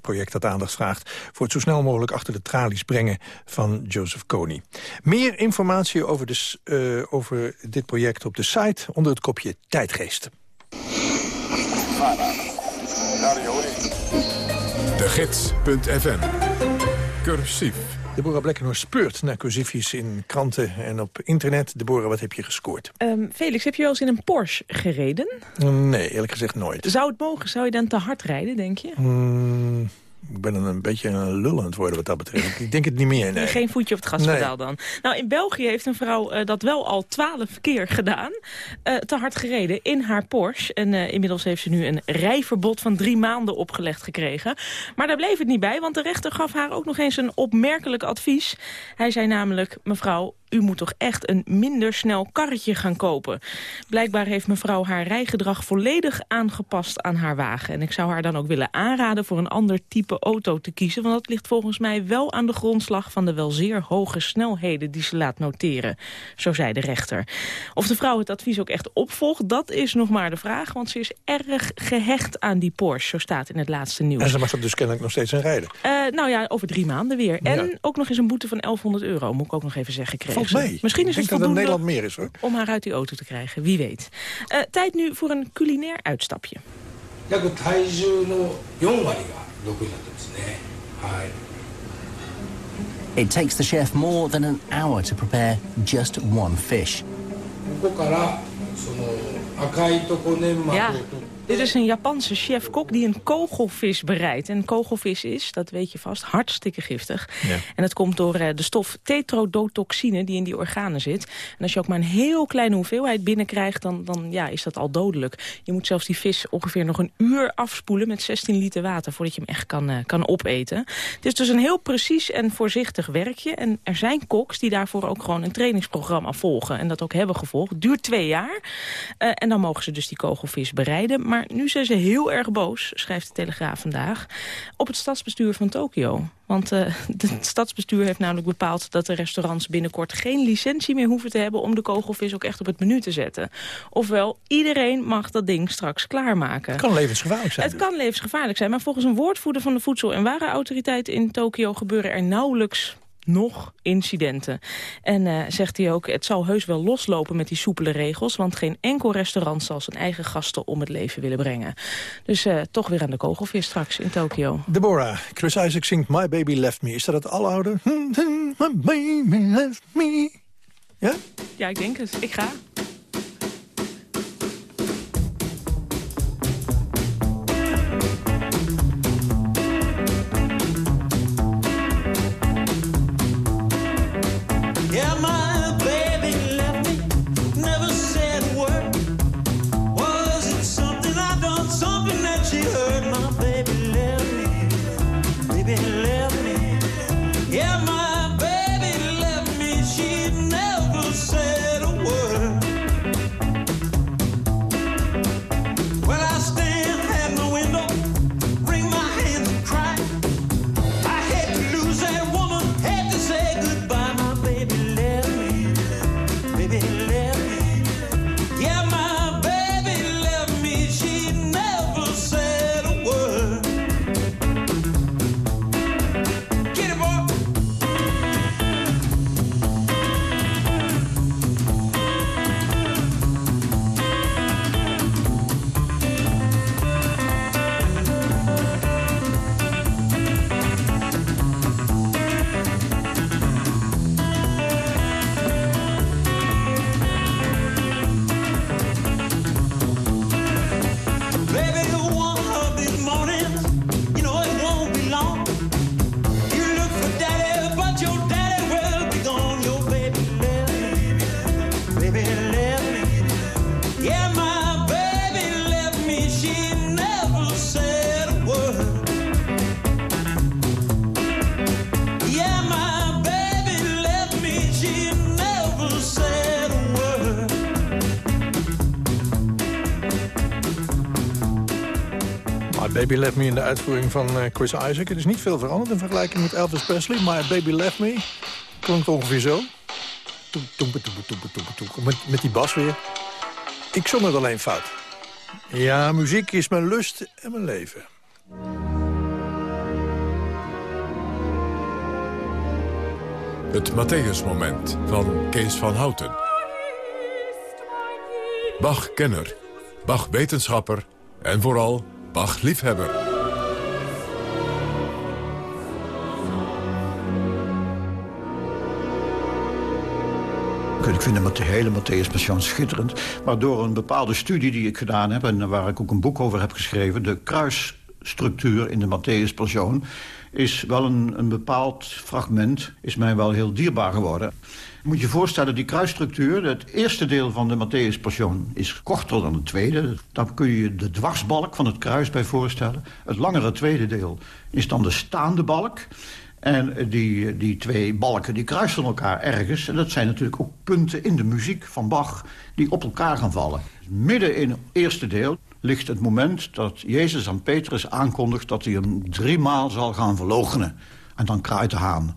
project dat aandacht vraagt voor het zo snel mogelijk achter de tralies brengen van Joseph Kony. Meer informatie over, de, uh, over dit project op de site onder het kopje Tijdgeest.
De Gids.fm Cursief
Deborah Blekkenhorst speurt naar cursiefjes in kranten en op internet. Deborah, wat heb je gescoord?
Um, Felix, heb je wel eens in een Porsche gereden?
Nee, eerlijk gezegd nooit.
Zou het mogen? Zou je dan te hard rijden, denk je?
Mm, ik ben een beetje een lullend worden wat dat betreft. Ik denk het niet meer, nee.
Geen voetje op het gaspedaal dan. Nou, in België heeft een vrouw uh, dat wel al twaalf keer gedaan. Uh, te hard gereden in haar Porsche. En uh, inmiddels heeft ze nu een rijverbod van drie maanden opgelegd gekregen. Maar daar bleef het niet bij, want de rechter gaf haar ook nog eens een opmerkelijk advies. Hij zei namelijk, mevrouw, u moet toch echt een minder snel karretje gaan kopen. Blijkbaar heeft mevrouw haar rijgedrag volledig aangepast aan haar wagen. En ik zou haar dan ook willen aanraden voor een ander type auto te kiezen. Want dat ligt volgens mij wel aan de grondslag van de wel zeer hoge snelheden die ze laat noteren. Zo zei de rechter. Of de vrouw het advies ook echt opvolgt, dat is nog maar de vraag. Want ze is erg gehecht aan die Porsche, zo staat in het laatste nieuws.
En ze mag er dus kennelijk nog steeds in rijden?
Uh, nou ja, over drie maanden weer. En ja. ook nog eens een boete van 1100 euro, moet ik ook nog even zeggen, Misschien is
ik
het
dat Nederland meer is, hoor.
om haar uit die auto te krijgen, wie weet. Uh, tijd nu voor een culinair uitstapje.
It takes the chef more than an hour to prepare just one fish.
Ja, dit is een Japanse chef-kok die een kogelvis bereidt. En kogelvis is, dat weet je vast, hartstikke giftig. Ja. En dat komt door uh, de stof tetrodotoxine die in die organen zit. En als je ook maar een heel kleine hoeveelheid binnenkrijgt, dan, dan ja, is dat al dodelijk. Je moet zelfs die vis ongeveer nog een uur afspoelen met 16 liter water... voordat je hem echt kan, uh, kan opeten. Het is dus een heel precies en voorzichtig werkje. En er zijn koks die daarvoor ook gewoon een trainingsprogramma volgen. En dat ook hebben gevolgd. Duurt twee jaar. Uh, en dan mogen ze dus die kogelvis bereiden. Maar nu zijn ze heel erg boos, schrijft de Telegraaf vandaag... op het stadsbestuur van Tokio. Want uh, het stadsbestuur heeft namelijk bepaald dat de restaurants binnenkort geen licentie meer hoeven te hebben om de kogelvis ook echt op het menu te zetten. Ofwel, iedereen mag dat ding straks klaarmaken.
Het kan levensgevaarlijk zijn.
Het kan levensgevaarlijk zijn, maar volgens een woordvoerder van de Voedsel- en Warenautoriteit in Tokio gebeuren er nauwelijks nog incidenten. En uh, zegt hij ook, het zal heus wel loslopen met die soepele regels... want geen enkel restaurant zal zijn eigen gasten om het leven willen brengen. Dus uh, toch weer aan de kogelvis straks in Tokio.
Deborah, Chris Isaac zingt My Baby Left Me. Is dat het aloude? My baby left me. Ja?
Ja, ik denk het. Ik ga.
Baby Left Me Never Zet World. Ja my
baby let me never say. Baby Let me in de uitvoering van eh, Chris Isaac. Het is niet veel veranderd in vergelijking met Elvis Presley. Maar Baby Left Me klonk ongeveer zo. Met, met die bas weer. Ik zong het alleen fout. Ja, muziek is mijn lust en mijn leven.
Het Matthäus-moment van Kees van Houten. Bach-kenner, Bach-wetenschapper en vooral Bach-liefhebber.
Ik vind de hele Matthäus Passion schitterend. Maar door een bepaalde studie die ik gedaan heb... en waar ik ook een boek over heb geschreven... de kruisstructuur in de Matthäus Passion... is wel een, bepaald fragment, is mij wel heel dierbaar geworden. Moet je voorstellen, die kruisstructuur... het eerste deel van de Matthäus is korter dan het tweede. Daar kun je de dwarsbalk van het kruis bij voorstellen. Het langere tweede deel is dan de staande balk... En die, die twee balken die kruisen elkaar ergens. En dat zijn natuurlijk ook punten in de muziek van Bach... die op elkaar gaan vallen. Midden in het eerste deel ligt het moment dat Jezus aan Petrus aankondigt... dat hij hem driemaal zal gaan verloochenen. En dan kraait de haan.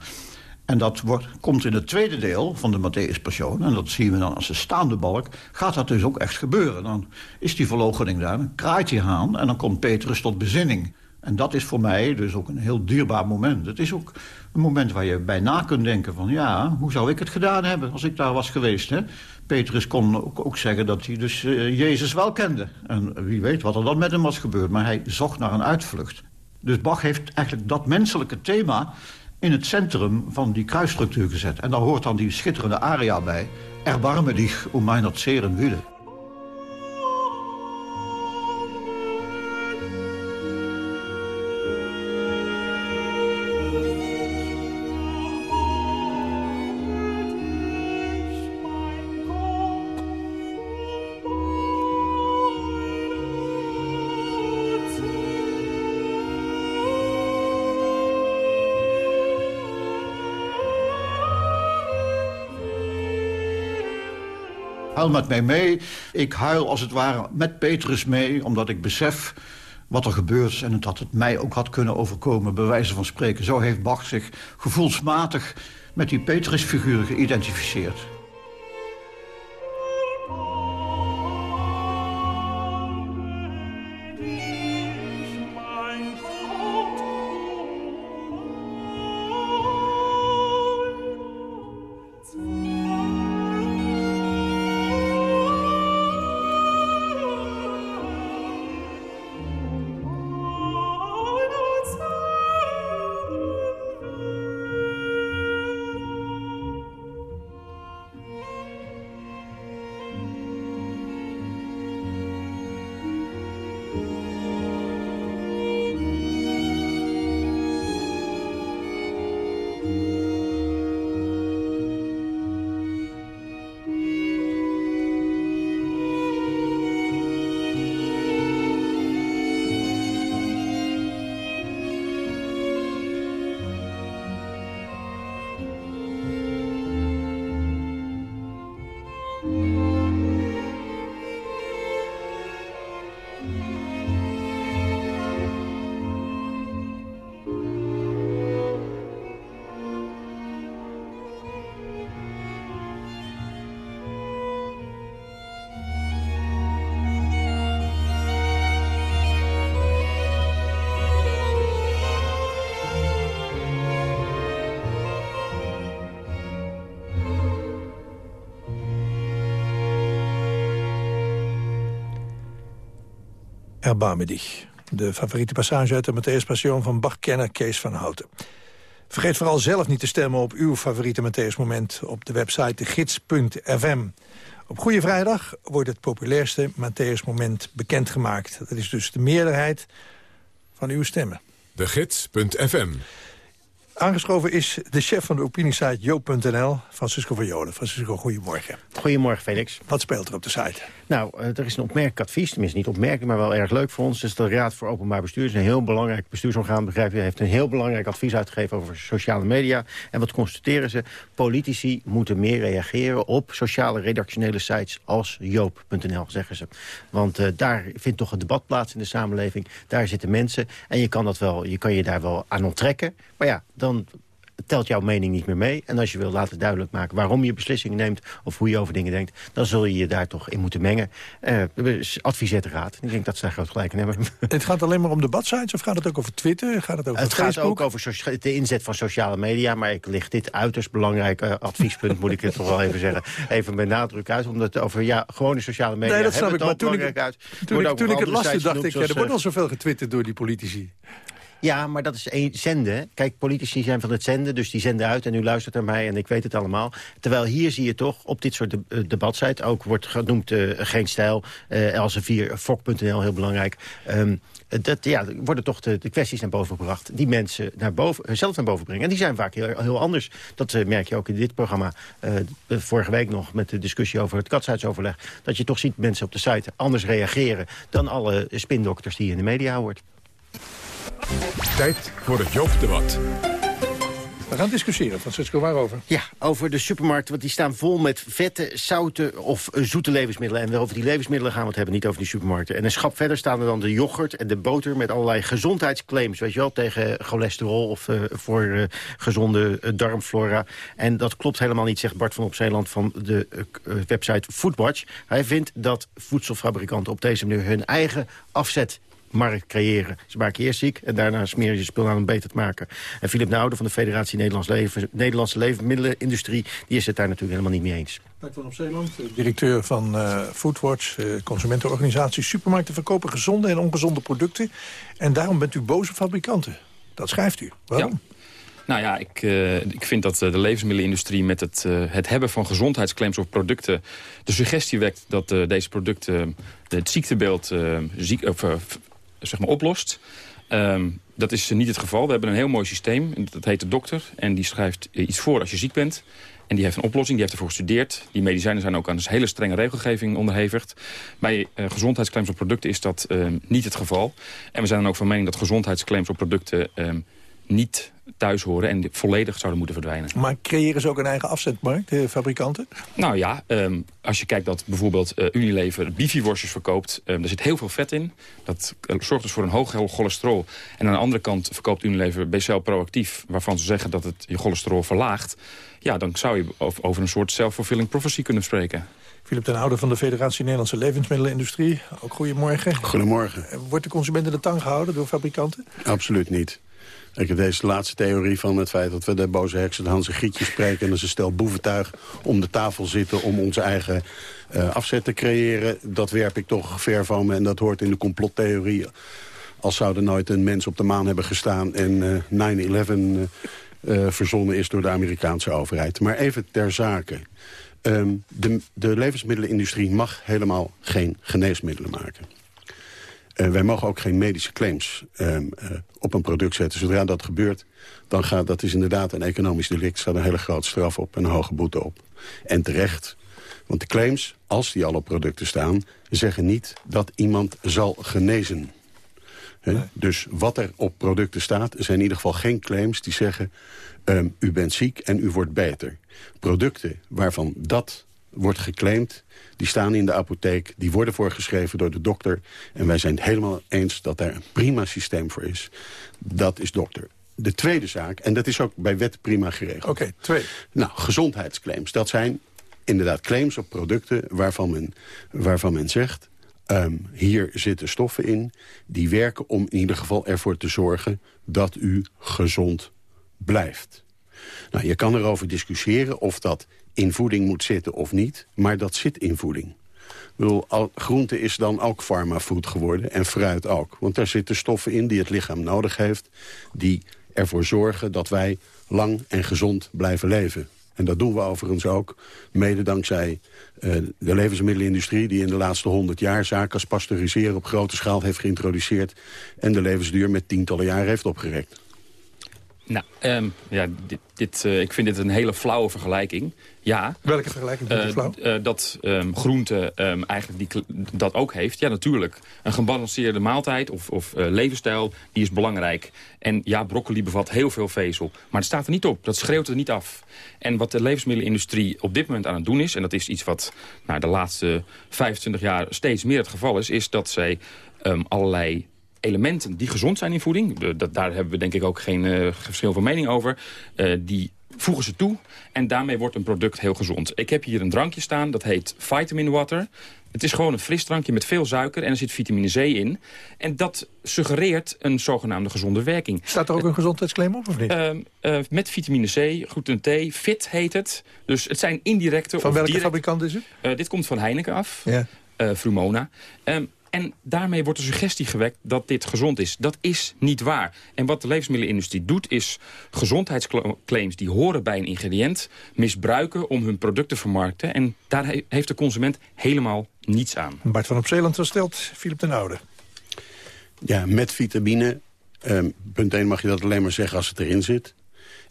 En dat wordt, komt in het tweede deel van de Matthäus Passion... en dat zien we dan als de staande balk... gaat dat dus ook echt gebeuren. Dan is die verloochening daar, dan kraait die haan... en dan komt Petrus tot bezinning. En dat is voor mij dus ook een heel dierbaar moment. Het is ook een moment waar je bij na kunt denken van... ja, hoe zou ik het gedaan hebben als ik daar was geweest? Hè? Petrus kon ook, ook zeggen dat hij dus uh, Jezus wel kende. En wie weet wat er dan met hem was gebeurd. Maar hij zocht naar een uitvlucht. Dus Bach heeft eigenlijk dat menselijke thema... in het centrum van die kruisstructuur gezet. En daar hoort dan die schitterende aria bij. Erbarme dich um meiner zeren Wille. Met mij mee. Ik huil als het ware met Petrus mee, omdat ik besef wat er gebeurt... en dat het mij ook had kunnen overkomen, bij wijze van spreken. Zo heeft Bach zich gevoelsmatig met die Petrusfiguur geïdentificeerd.
De favoriete passage uit de Matthäus Passion van Bach-kenner Kees van Houten. Vergeet vooral zelf niet te stemmen op uw favoriete Matthäus-moment... op de website gids.fm. Op Goede Vrijdag wordt het populairste Matthäus-moment bekendgemaakt. Dat is dus de meerderheid van uw stemmen.
De Gids.fm.
Aangeschoven is de chef van de opiniesite Joop.nl, Francisco van Jolen. Francisco, goedemorgen.
Goedemorgen, Felix.
Wat speelt er op de site?
Nou, uh, er is een opmerkelijk advies, tenminste niet opmerkelijk, maar wel erg leuk voor ons. Dus de Raad voor Openbaar Bestuur is een heel belangrijk bestuursorgaan, begrijp je, heeft een heel belangrijk advies uitgegeven over sociale media. En wat constateren ze? Politici moeten meer reageren op sociale redactionele sites als Joop.nl, zeggen ze. Want uh, daar vindt toch een debat plaats in de samenleving. Daar zitten mensen en je kan, dat wel, je kan je daar wel aan onttrekken. Maar ja, dan telt jouw mening niet meer mee. En als je wil laten duidelijk maken waarom je beslissingen neemt... of hoe je over dingen denkt, dan zul je je daar toch in moeten mengen. Uh, adviseert de raad. Ik denk dat ze daar groot gelijk in hebben.
Het gaat alleen maar om debatsites of gaat het ook over Twitter? Gaat het over
het
Facebook?
gaat ook over de inzet van sociale media. Maar ik lig dit uiterst belangrijk uh, adviespunt, moet ik het toch wel even zeggen. Even met nadruk uit, omdat over ja, gewone sociale media...
Nee, dat snap ik, maar toen ik,
uit.
toen ik, toen ik het las, dacht ik... Ja, er wordt al zoveel getwitterd door die politici.
Ja, maar dat is een, zenden. Kijk, politici zijn van het zenden, dus die zenden uit... en u luistert naar mij en ik weet het allemaal. Terwijl hier zie je toch op dit soort de, debatsites... ook wordt genoemd uh, Geen Stijl, uh, Elsevier, Fok.nl, heel belangrijk... Um, dat, ja, worden toch de, de, kwesties naar boven gebracht... die mensen naar boven, zelf naar boven brengen. En die zijn vaak heel, heel anders. Dat merk je ook in dit programma. Vorige week nog met de discussie over het katshuisoverleg. Dat je toch ziet mensen op de site anders reageren... dan alle spindokters die je in de media hoort.
Tijd voor het Joop-debat.
We gaan discussiëren, Francisco, waarover?
Ja, over de supermarkten, want die staan vol met vette, zoute of zoete levensmiddelen. En over die levensmiddelen gaan we het hebben, niet over die supermarkten. En een schap verder staan er dan de yoghurt en de boter... met allerlei gezondheidsclaims, weet je wel, tegen cholesterol... of uh, voor uh, gezonde uh, darmflora. En dat klopt helemaal niet, zegt Bart van Opzeeland van de website Foodwatch. Hij vindt dat voedselfabrikanten op deze manier hun eigen afzet markt creëren. Ze maken eerst ziek en daarna smeren je spul aan om beter te maken. En Philip Noude van de Federatie Nederlands Leven, Nederlandse Levensmiddelenindustrie... die is het daar natuurlijk helemaal niet mee eens.
Bart van op Zeeland, directeur van uh, Foodwatch, uh, consumentenorganisatie. Supermarkten verkopen gezonde en ongezonde producten. En daarom bent u boze fabrikanten. Dat schrijft u. Waarom?
Ja. Nou ja, ik, uh, ik vind dat de levensmiddelenindustrie met het, uh, het hebben van gezondheidsclaims op producten... de suggestie wekt dat uh, deze producten het ziektebeeld ziek, of, zeg maar oplost. Um, dat is niet het geval. We hebben een heel mooi systeem. Dat heet de dokter. En die schrijft iets voor als je ziek bent. En die heeft een oplossing, die heeft ervoor gestudeerd. Die medicijnen zijn ook aan een hele strenge regelgeving onderhevigd. Bij uh, gezondheidsclaims op producten is dat uh, niet het geval. En we zijn dan ook van mening dat gezondheidsclaims op producten... Uh, niet thuis horen en volledig zouden moeten verdwijnen.
Maar creëren ze ook een eigen afzetmarkt, de fabrikanten?
Nou ja, um, als je kijkt dat bijvoorbeeld uh, Unilever bifiworstjes verkoopt... Um, er zit heel veel vet in. Dat uh, zorgt dus voor een hoog cholesterol. En aan de andere kant verkoopt Unilever BCL Proactief... waarvan ze zeggen dat het je cholesterol verlaagt. Ja, dan zou je over een soort self-fulfilling prophecy kunnen spreken.
Philip ten Oude van de Federatie Nederlandse Levensmiddelenindustrie. Ook goedemorgen.
Goedemorgen.
Wordt de consument in de tang gehouden door fabrikanten?
Absoluut niet. Ik heb deze laatste theorie van het feit dat we de boze heksen de Hanse Grietje spreken... en een stel boeventuig om de tafel zitten om onze eigen uh, afzet te creëren... dat werp ik toch ver van me en dat hoort in de complottheorie. Als zou er nooit een mens op de maan hebben gestaan en uh, 9-11 uh, verzonnen is door de Amerikaanse overheid. Maar even ter zake. Um, de, de levensmiddelenindustrie mag helemaal geen geneesmiddelen maken. Uh, wij mogen ook geen medische claims um, uh, op een product zetten. Zodra dat gebeurt, dan gaat dat is inderdaad een economisch delict. Er staat een hele grote straf op en een hoge boete op. En terecht. Want de claims, als die al op producten staan... zeggen niet dat iemand zal genezen. Nee. Dus wat er op producten staat, zijn in ieder geval geen claims die zeggen... Um, u bent ziek en u wordt beter. Producten waarvan dat wordt geclaimd, die staan in de apotheek, die worden voorgeschreven door de dokter. En wij zijn het helemaal eens dat daar een prima systeem voor is. Dat is dokter. De tweede zaak, en dat is ook bij wet prima geregeld.
Oké, okay, twee.
Nou, gezondheidsclaims. Dat zijn inderdaad claims op producten waarvan men, waarvan men zegt... Um, hier zitten stoffen in die werken om in ieder geval ervoor te zorgen... dat u gezond blijft. Nou, je kan erover discussiëren of dat in voeding moet zitten of niet, maar dat zit in voeding. Ik groente is dan ook pharmafood geworden en fruit ook. Want daar zitten stoffen in die het lichaam nodig heeft... die ervoor zorgen dat wij lang en gezond blijven leven. En dat doen we overigens ook, mede dankzij uh, de levensmiddelenindustrie... die in de laatste honderd jaar zaken als pasteuriseren op grote schaal heeft geïntroduceerd... en de levensduur met tientallen jaren heeft opgerekt.
Nou, ehm, ja, dit, dit, eh, ik vind dit een hele flauwe vergelijking. Ja.
Welke vergelijking vind je
Eh,
flauw?
eh, dat ehm, groente ehm, eigenlijk die, dat ook heeft. Ja, natuurlijk. Een gebalanceerde maaltijd of, of eh, levensstijl, die is belangrijk. En ja, broccoli bevat heel veel vezel. Maar het staat er niet op. Dat schreeuwt er niet af. En wat de levensmiddelenindustrie op dit moment aan het doen is... en dat is iets wat nou, de laatste 25 jaar steeds meer het geval is... is dat zij allerlei elementen die gezond zijn in voeding... dat, daar hebben we denk ik ook geen eh, verschil van mening over... eh, die voegen ze toe en daarmee wordt een product heel gezond. Ik heb hier een drankje staan, dat heet Vitamin Water. Het is gewoon een frisdrankje met veel suiker en er zit vitamine C in. En dat suggereert een zogenaamde gezonde werking.
Staat er ook een gezondheidsclaim op of niet?
Eh, met vitamine C, gluten T, fit heet het. Dus het zijn indirecte...
Van welke
direct-
fabrikant is het?
Dit komt van Heineken af,
Ja.
Frumona. Ehm, en daarmee wordt de suggestie gewekt dat dit gezond is. Dat is niet waar. En wat de levensmiddelenindustrie doet is gezondheidsclaims die horen bij een ingrediënt misbruiken om hun product te vermarkten. En daar he- heeft de consument helemaal niets aan.
Bart van op Zeeland stelt Philip ten Oude.
Ja, met vitamine. ehm, punt 1 mag je dat alleen maar zeggen als het erin zit.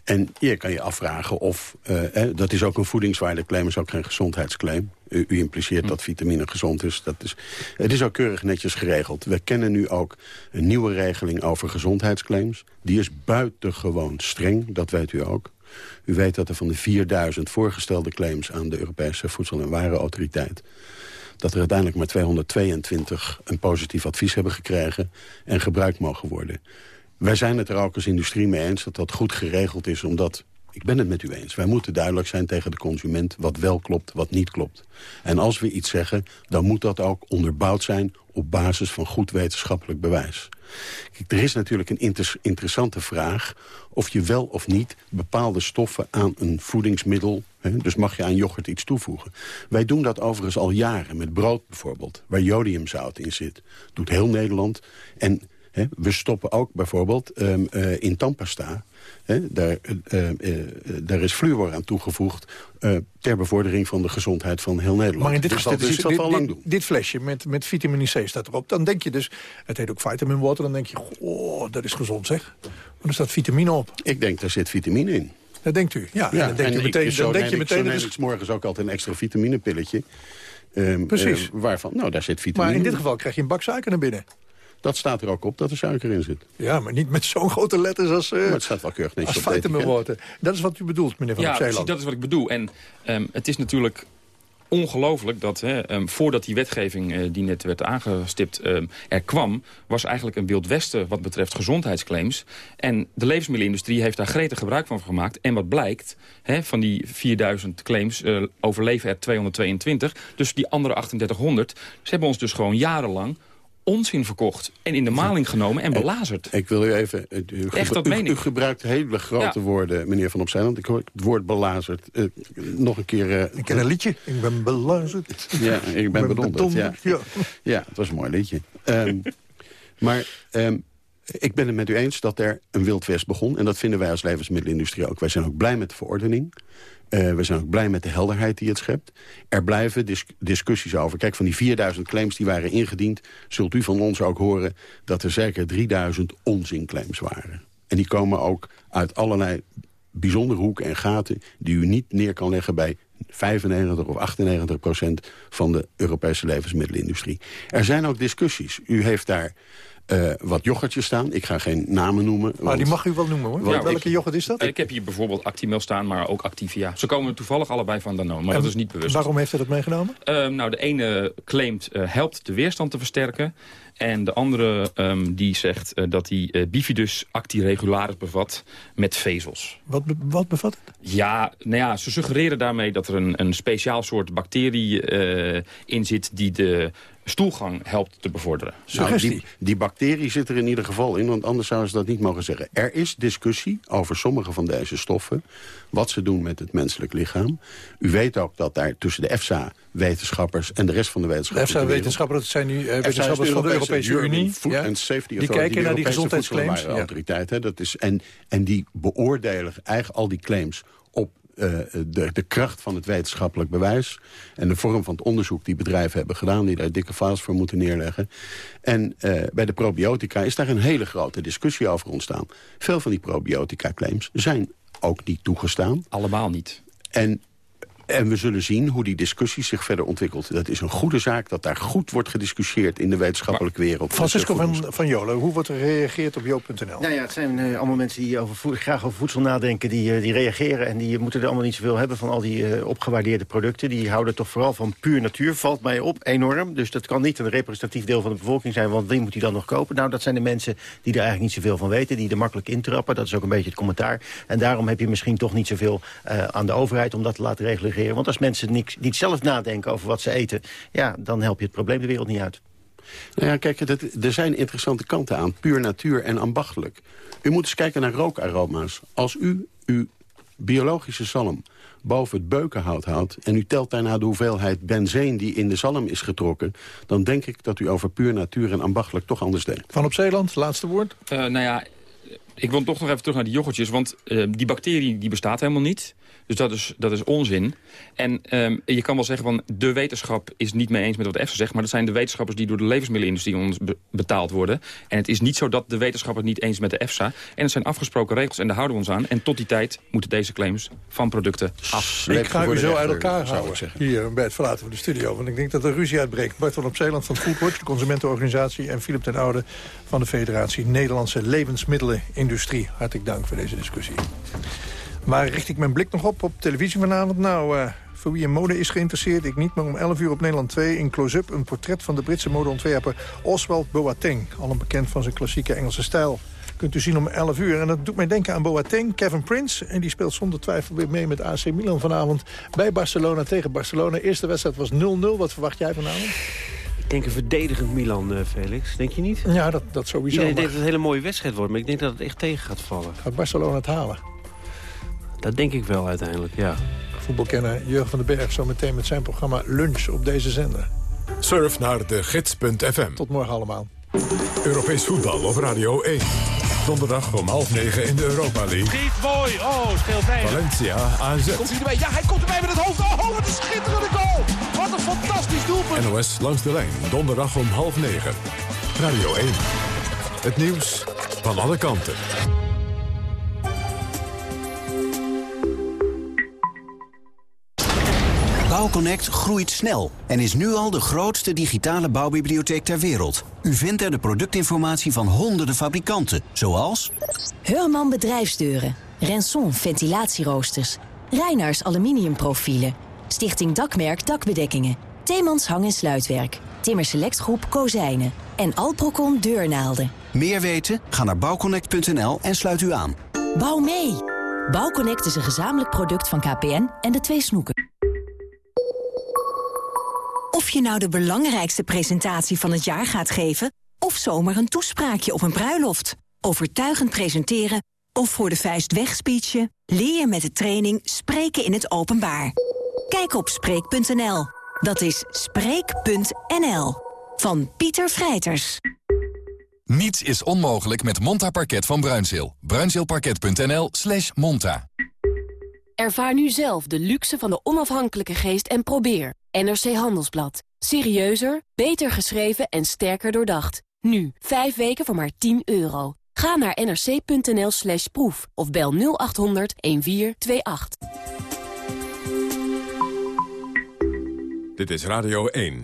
En je kan je afvragen of... eh, dat is ook een voedingswaardeclaim, is ook geen gezondheidsclaim. U, u impliceert dat vitamine gezond is. Dat is. Het is ook keurig netjes geregeld. We kennen nu ook een nieuwe regeling over gezondheidsclaims. Die is buitengewoon streng, dat weet u ook. U weet dat er van de 4000 voorgestelde claims aan de Europese Voedsel- en Warenautoriteit dat er uiteindelijk maar 222 een positief advies hebben gekregen... en gebruikt mogen worden. Wij zijn het er ook als industrie mee eens dat dat goed geregeld is... omdat, ik ben het met u eens, wij moeten duidelijk zijn tegen de consument... wat wel klopt, wat niet klopt. En als we iets zeggen, dan moet dat ook onderbouwd zijn... op basis van goed wetenschappelijk bewijs. Er is natuurlijk een inter- interessante vraag... of je wel of niet bepaalde stoffen aan een voedingsmiddel... Hè, dus mag je aan yoghurt iets toevoegen. Wij doen dat overigens al jaren, met brood bijvoorbeeld... waar jodiumzout in zit. Doet heel Nederland. En we stoppen ook bijvoorbeeld ehm, eh, in tandpasta... Hè, daar, eh, eh, daar is fluor aan toegevoegd... ter bevordering van de gezondheid van heel Nederland.
Maar in dit
dus dat
dus,
we
dit,
al lang
dit, dit flesje met, met vitamine C staat erop. Dan denk je dus, het heet ook vitamin water. Dan denk je, oh, dat is gezond zeg. Maar er staat vitamine op.
Ik denk, daar zit vitamine in.
Dat denkt u. Ja, en dan denk
en
je
ik-
meteen,
zo
dan denk je
ik-
meteen
ik
is,
's morgens ook altijd een extra vitaminepilletje. Ehm,
Precies.
waarvan, nou, daar zit vitamine
Maar in dit geval krijg je een bak suiker naar binnen.
Dat staat er ook op, dat er suiker in zit.
Ja, maar niet met zo'n grote letters als, eh
Maar het staat wel keurig netjes
als
op.
Dat is wat u bedoelt, meneer Van
ja, precies,
Zeeland.
dat is wat ik bedoel. En ehm, het is natuurlijk ongelooflijk dat hè, ehm, voordat die wetgeving eh, die net werd aangestipt ehm, er kwam... was eigenlijk een wild westen wat betreft gezondheidsclaims. En de levensmiddelenindustrie heeft daar gretig gebruik van gemaakt. En wat blijkt, hè, van die 4000 claims eh, overleven er 222. Dus die andere 3800, ze hebben ons dus gewoon jarenlang onzin verkocht. En in de maling genomen en belazerd.
Ik wil u even... U, u,
Echt, dat
u-
meen
u
ik.
gebruikt hele grote
Ja.
woorden, meneer Van Opzijland. Ik hoor het woord belazerd. Eh, nog een keer... eh,
Ik ken een liedje. Ik ben belazerd.
Ja, ik ben bedonderd. Ja.
bedonderd, ja.
ja, het was een mooi liedje. Ehm, maar ehm, ik ben het met u eens dat er een Wild West begon. En dat vinden wij als levensmiddelenindustrie ook. Wij zijn ook blij met de verordening. Eh, we zijn ook blij met de helderheid die het schept. Er blijven dis- discussies over. Kijk, van die 4000 claims die waren ingediend... zult u van ons ook horen dat er zeker 3000 onzinclaims waren. En die komen ook uit allerlei bijzondere hoeken en gaten... die u niet neer kan leggen bij 95 of 98 procent van de Europese levensmiddelenindustrie. Er zijn ook discussies. U heeft daar eh, wat yoghurtjes staan. Ik ga geen namen noemen.
Maar
want-
die mag u wel noemen hoor.
Ja,
Welke
ik-
yoghurt is dat?
Ik heb hier bijvoorbeeld Actimel staan, maar ook Activia. Ze komen toevallig allebei van Danone, maar
En
dat is niet bewust.
Waarom heeft u dat meegenomen?
Ehm, nou, de ene claimt eh, helpt de weerstand te versterken. En de andere ehm, die zegt eh, dat hij eh, bifidus actiregularis bevat met vezels.
Wat, be- wat bevat het?
Ja, nou ja, ze suggereren daarmee dat er een, een speciaal soort bacterie eh, in zit... die de stoelgang helpt te bevorderen.
Nou, die, die bacterie zit er in ieder geval in, want anders zouden ze dat niet mogen zeggen. Er is discussie over sommige van deze stoffen, wat ze doen met het menselijk lichaam. U weet ook dat daar tussen de EFSA-wetenschappers en de rest van de
De
wetenschappers...
EFSA-wetenschappers, dat zijn nu eh,
is
wetenschappers van de Europese Unie.
Food
ja.
and Safety
Die kijken naar die gezondheidsclaims.
Voedselwarenautoriteit, hè, dat is, en, en die beoordelen eigenlijk al die claims op eh, de, de kracht van het wetenschappelijk bewijs... en de vorm van het onderzoek die bedrijven hebben gedaan... die daar dikke files voor moeten neerleggen. En uh, bij de probiotica is daar een hele grote discussie over ontstaan. Veel van die probiotica-claims zijn ook niet toegestaan.
Allemaal niet.
En en we zullen zien hoe die discussie zich verder ontwikkelt. Dat is een goede zaak dat daar goed wordt gediscussieerd in de wetenschappelijke wereld.
Francisco van, van Jolen, hoe wordt er gereageerd op joop.nl?
Nou ja, het zijn uh, allemaal mensen die over graag over voedsel nadenken. Die, uh, die reageren en die moeten er allemaal niet zoveel hebben van al die uh, opgewaardeerde producten. Die houden toch vooral van puur natuur. Valt mij op, enorm. Dus dat kan niet een representatief deel van de bevolking zijn. Want wie moet die dan nog kopen? Nou, dat zijn de mensen die er eigenlijk niet zoveel van weten. Die er makkelijk intrappen. Dat is ook een beetje het commentaar. En daarom heb je misschien toch niet zoveel aan de overheid om dat te laten want als mensen niks, niet zelf nadenken over wat ze eten... ja, dan help je het probleem de wereld niet uit.
Nou ja, kijk, dat, er zijn interessante kanten aan. Puur natuur en ambachtelijk. U moet eens kijken naar rookaroma's. Als u uw biologische zalm boven het beukenhout houdt... en u telt daarna de hoeveelheid benzeen die in de zalm is getrokken... dan denk ik dat u over puur natuur en ambachtelijk toch anders denkt.
Van op Zeeland, laatste woord.
Uh, nou ja, ik wil toch nog even terug naar die yoghurtjes. Want uh, die bacterie die bestaat helemaal niet. Dus dat is, dat is onzin. En um, je kan wel zeggen van de wetenschap is niet mee eens met wat EFSA zegt... maar dat zijn de wetenschappers die door de levensmiddelenindustrie ons be betaald worden. En het is niet zo dat de wetenschapper het niet eens met de EFSA. En het zijn afgesproken regels en daar houden we ons aan. En tot die tijd moeten deze claims van producten af.
Ik ga u zo uit elkaar houden hier bij het verlaten van de studio. Want ik denk dat er ruzie uitbreekt. Bart van op Zeeland van Foodwatch, de consumentenorganisatie... en Philip ten Oude van de Federatie Nederlandse Levensmiddelenindustrie. Hartelijk dank voor deze discussie. Maar richt ik mijn blik nog op op televisie vanavond? Nou, uh, voor wie in mode is geïnteresseerd, ik niet. Maar om 11 uur op Nederland 2 in Close-Up... een portret van de Britse modeontwerper Oswald Boateng. Allen bekend van zijn klassieke Engelse stijl. Kunt u zien om 11 uur. En dat doet mij denken aan Boateng, Kevin Prince. En die speelt zonder twijfel weer mee met AC Milan vanavond... bij Barcelona tegen Barcelona. Eerste wedstrijd was 0-0. Wat verwacht jij vanavond?
Ik denk een verdedigend Milan, uh, Felix. Denk je niet?
Ja, dat, dat sowieso.
Ik denk dat het een hele mooie wedstrijd wordt, maar ik denk dat het echt tegen gaat vallen.
Gaat Barcelona het halen?
Dat denk ik wel uiteindelijk, ja.
Voetbalkenner Jurgen van den Berg zo meteen met zijn programma Lunch op deze zender.
Surf naar de gids.fm.
Tot morgen allemaal.
Europees voetbal op Radio 1. Donderdag om half negen in de Europa League.
Schiet mooi. Oh, scheel 5.
Valencia AZ.
Komt hij erbij? Ja, hij komt erbij met het hoofd. Oh, wat een schitterende goal. Wat een fantastisch doelpunt.
NOS langs de lijn. Donderdag om half negen. Radio 1. Het nieuws van alle kanten.
Bouwconnect groeit snel en is nu al de grootste digitale bouwbibliotheek ter wereld. U vindt er de productinformatie van honderden fabrikanten, zoals...
Heurman Bedrijfsdeuren, Renson Ventilatieroosters, Reinaars Aluminiumprofielen, Stichting Dakmerk Dakbedekkingen, Theemans Hang- en Sluitwerk, Timmer Selectgroep Kozijnen en Alprocon Deurnaalden.
Meer weten? Ga naar bouwconnect.nl en sluit u aan.
Bouw mee! Bouwconnect is een gezamenlijk product van KPN en de twee snoeken. Of je nou de belangrijkste presentatie van het jaar gaat geven... of zomaar een toespraakje op een bruiloft. Overtuigend presenteren of voor de vuist wegspeechen... leer je met de training Spreken in het Openbaar. Kijk op Spreek.nl. Dat is Spreek.nl. Van Pieter Vrijters.
Niets is onmogelijk met Monta Parket van Bruinzeel. Bruinzeelparket.nl slash monta.
Ervaar nu zelf de luxe van de onafhankelijke geest en probeer. NRC Handelsblad. Serieuzer, beter geschreven en sterker doordacht. Nu, 5 weken voor maar 10 euro. Ga naar nrc.nl slash proef of bel 0800 1428.
Dit is Radio 1.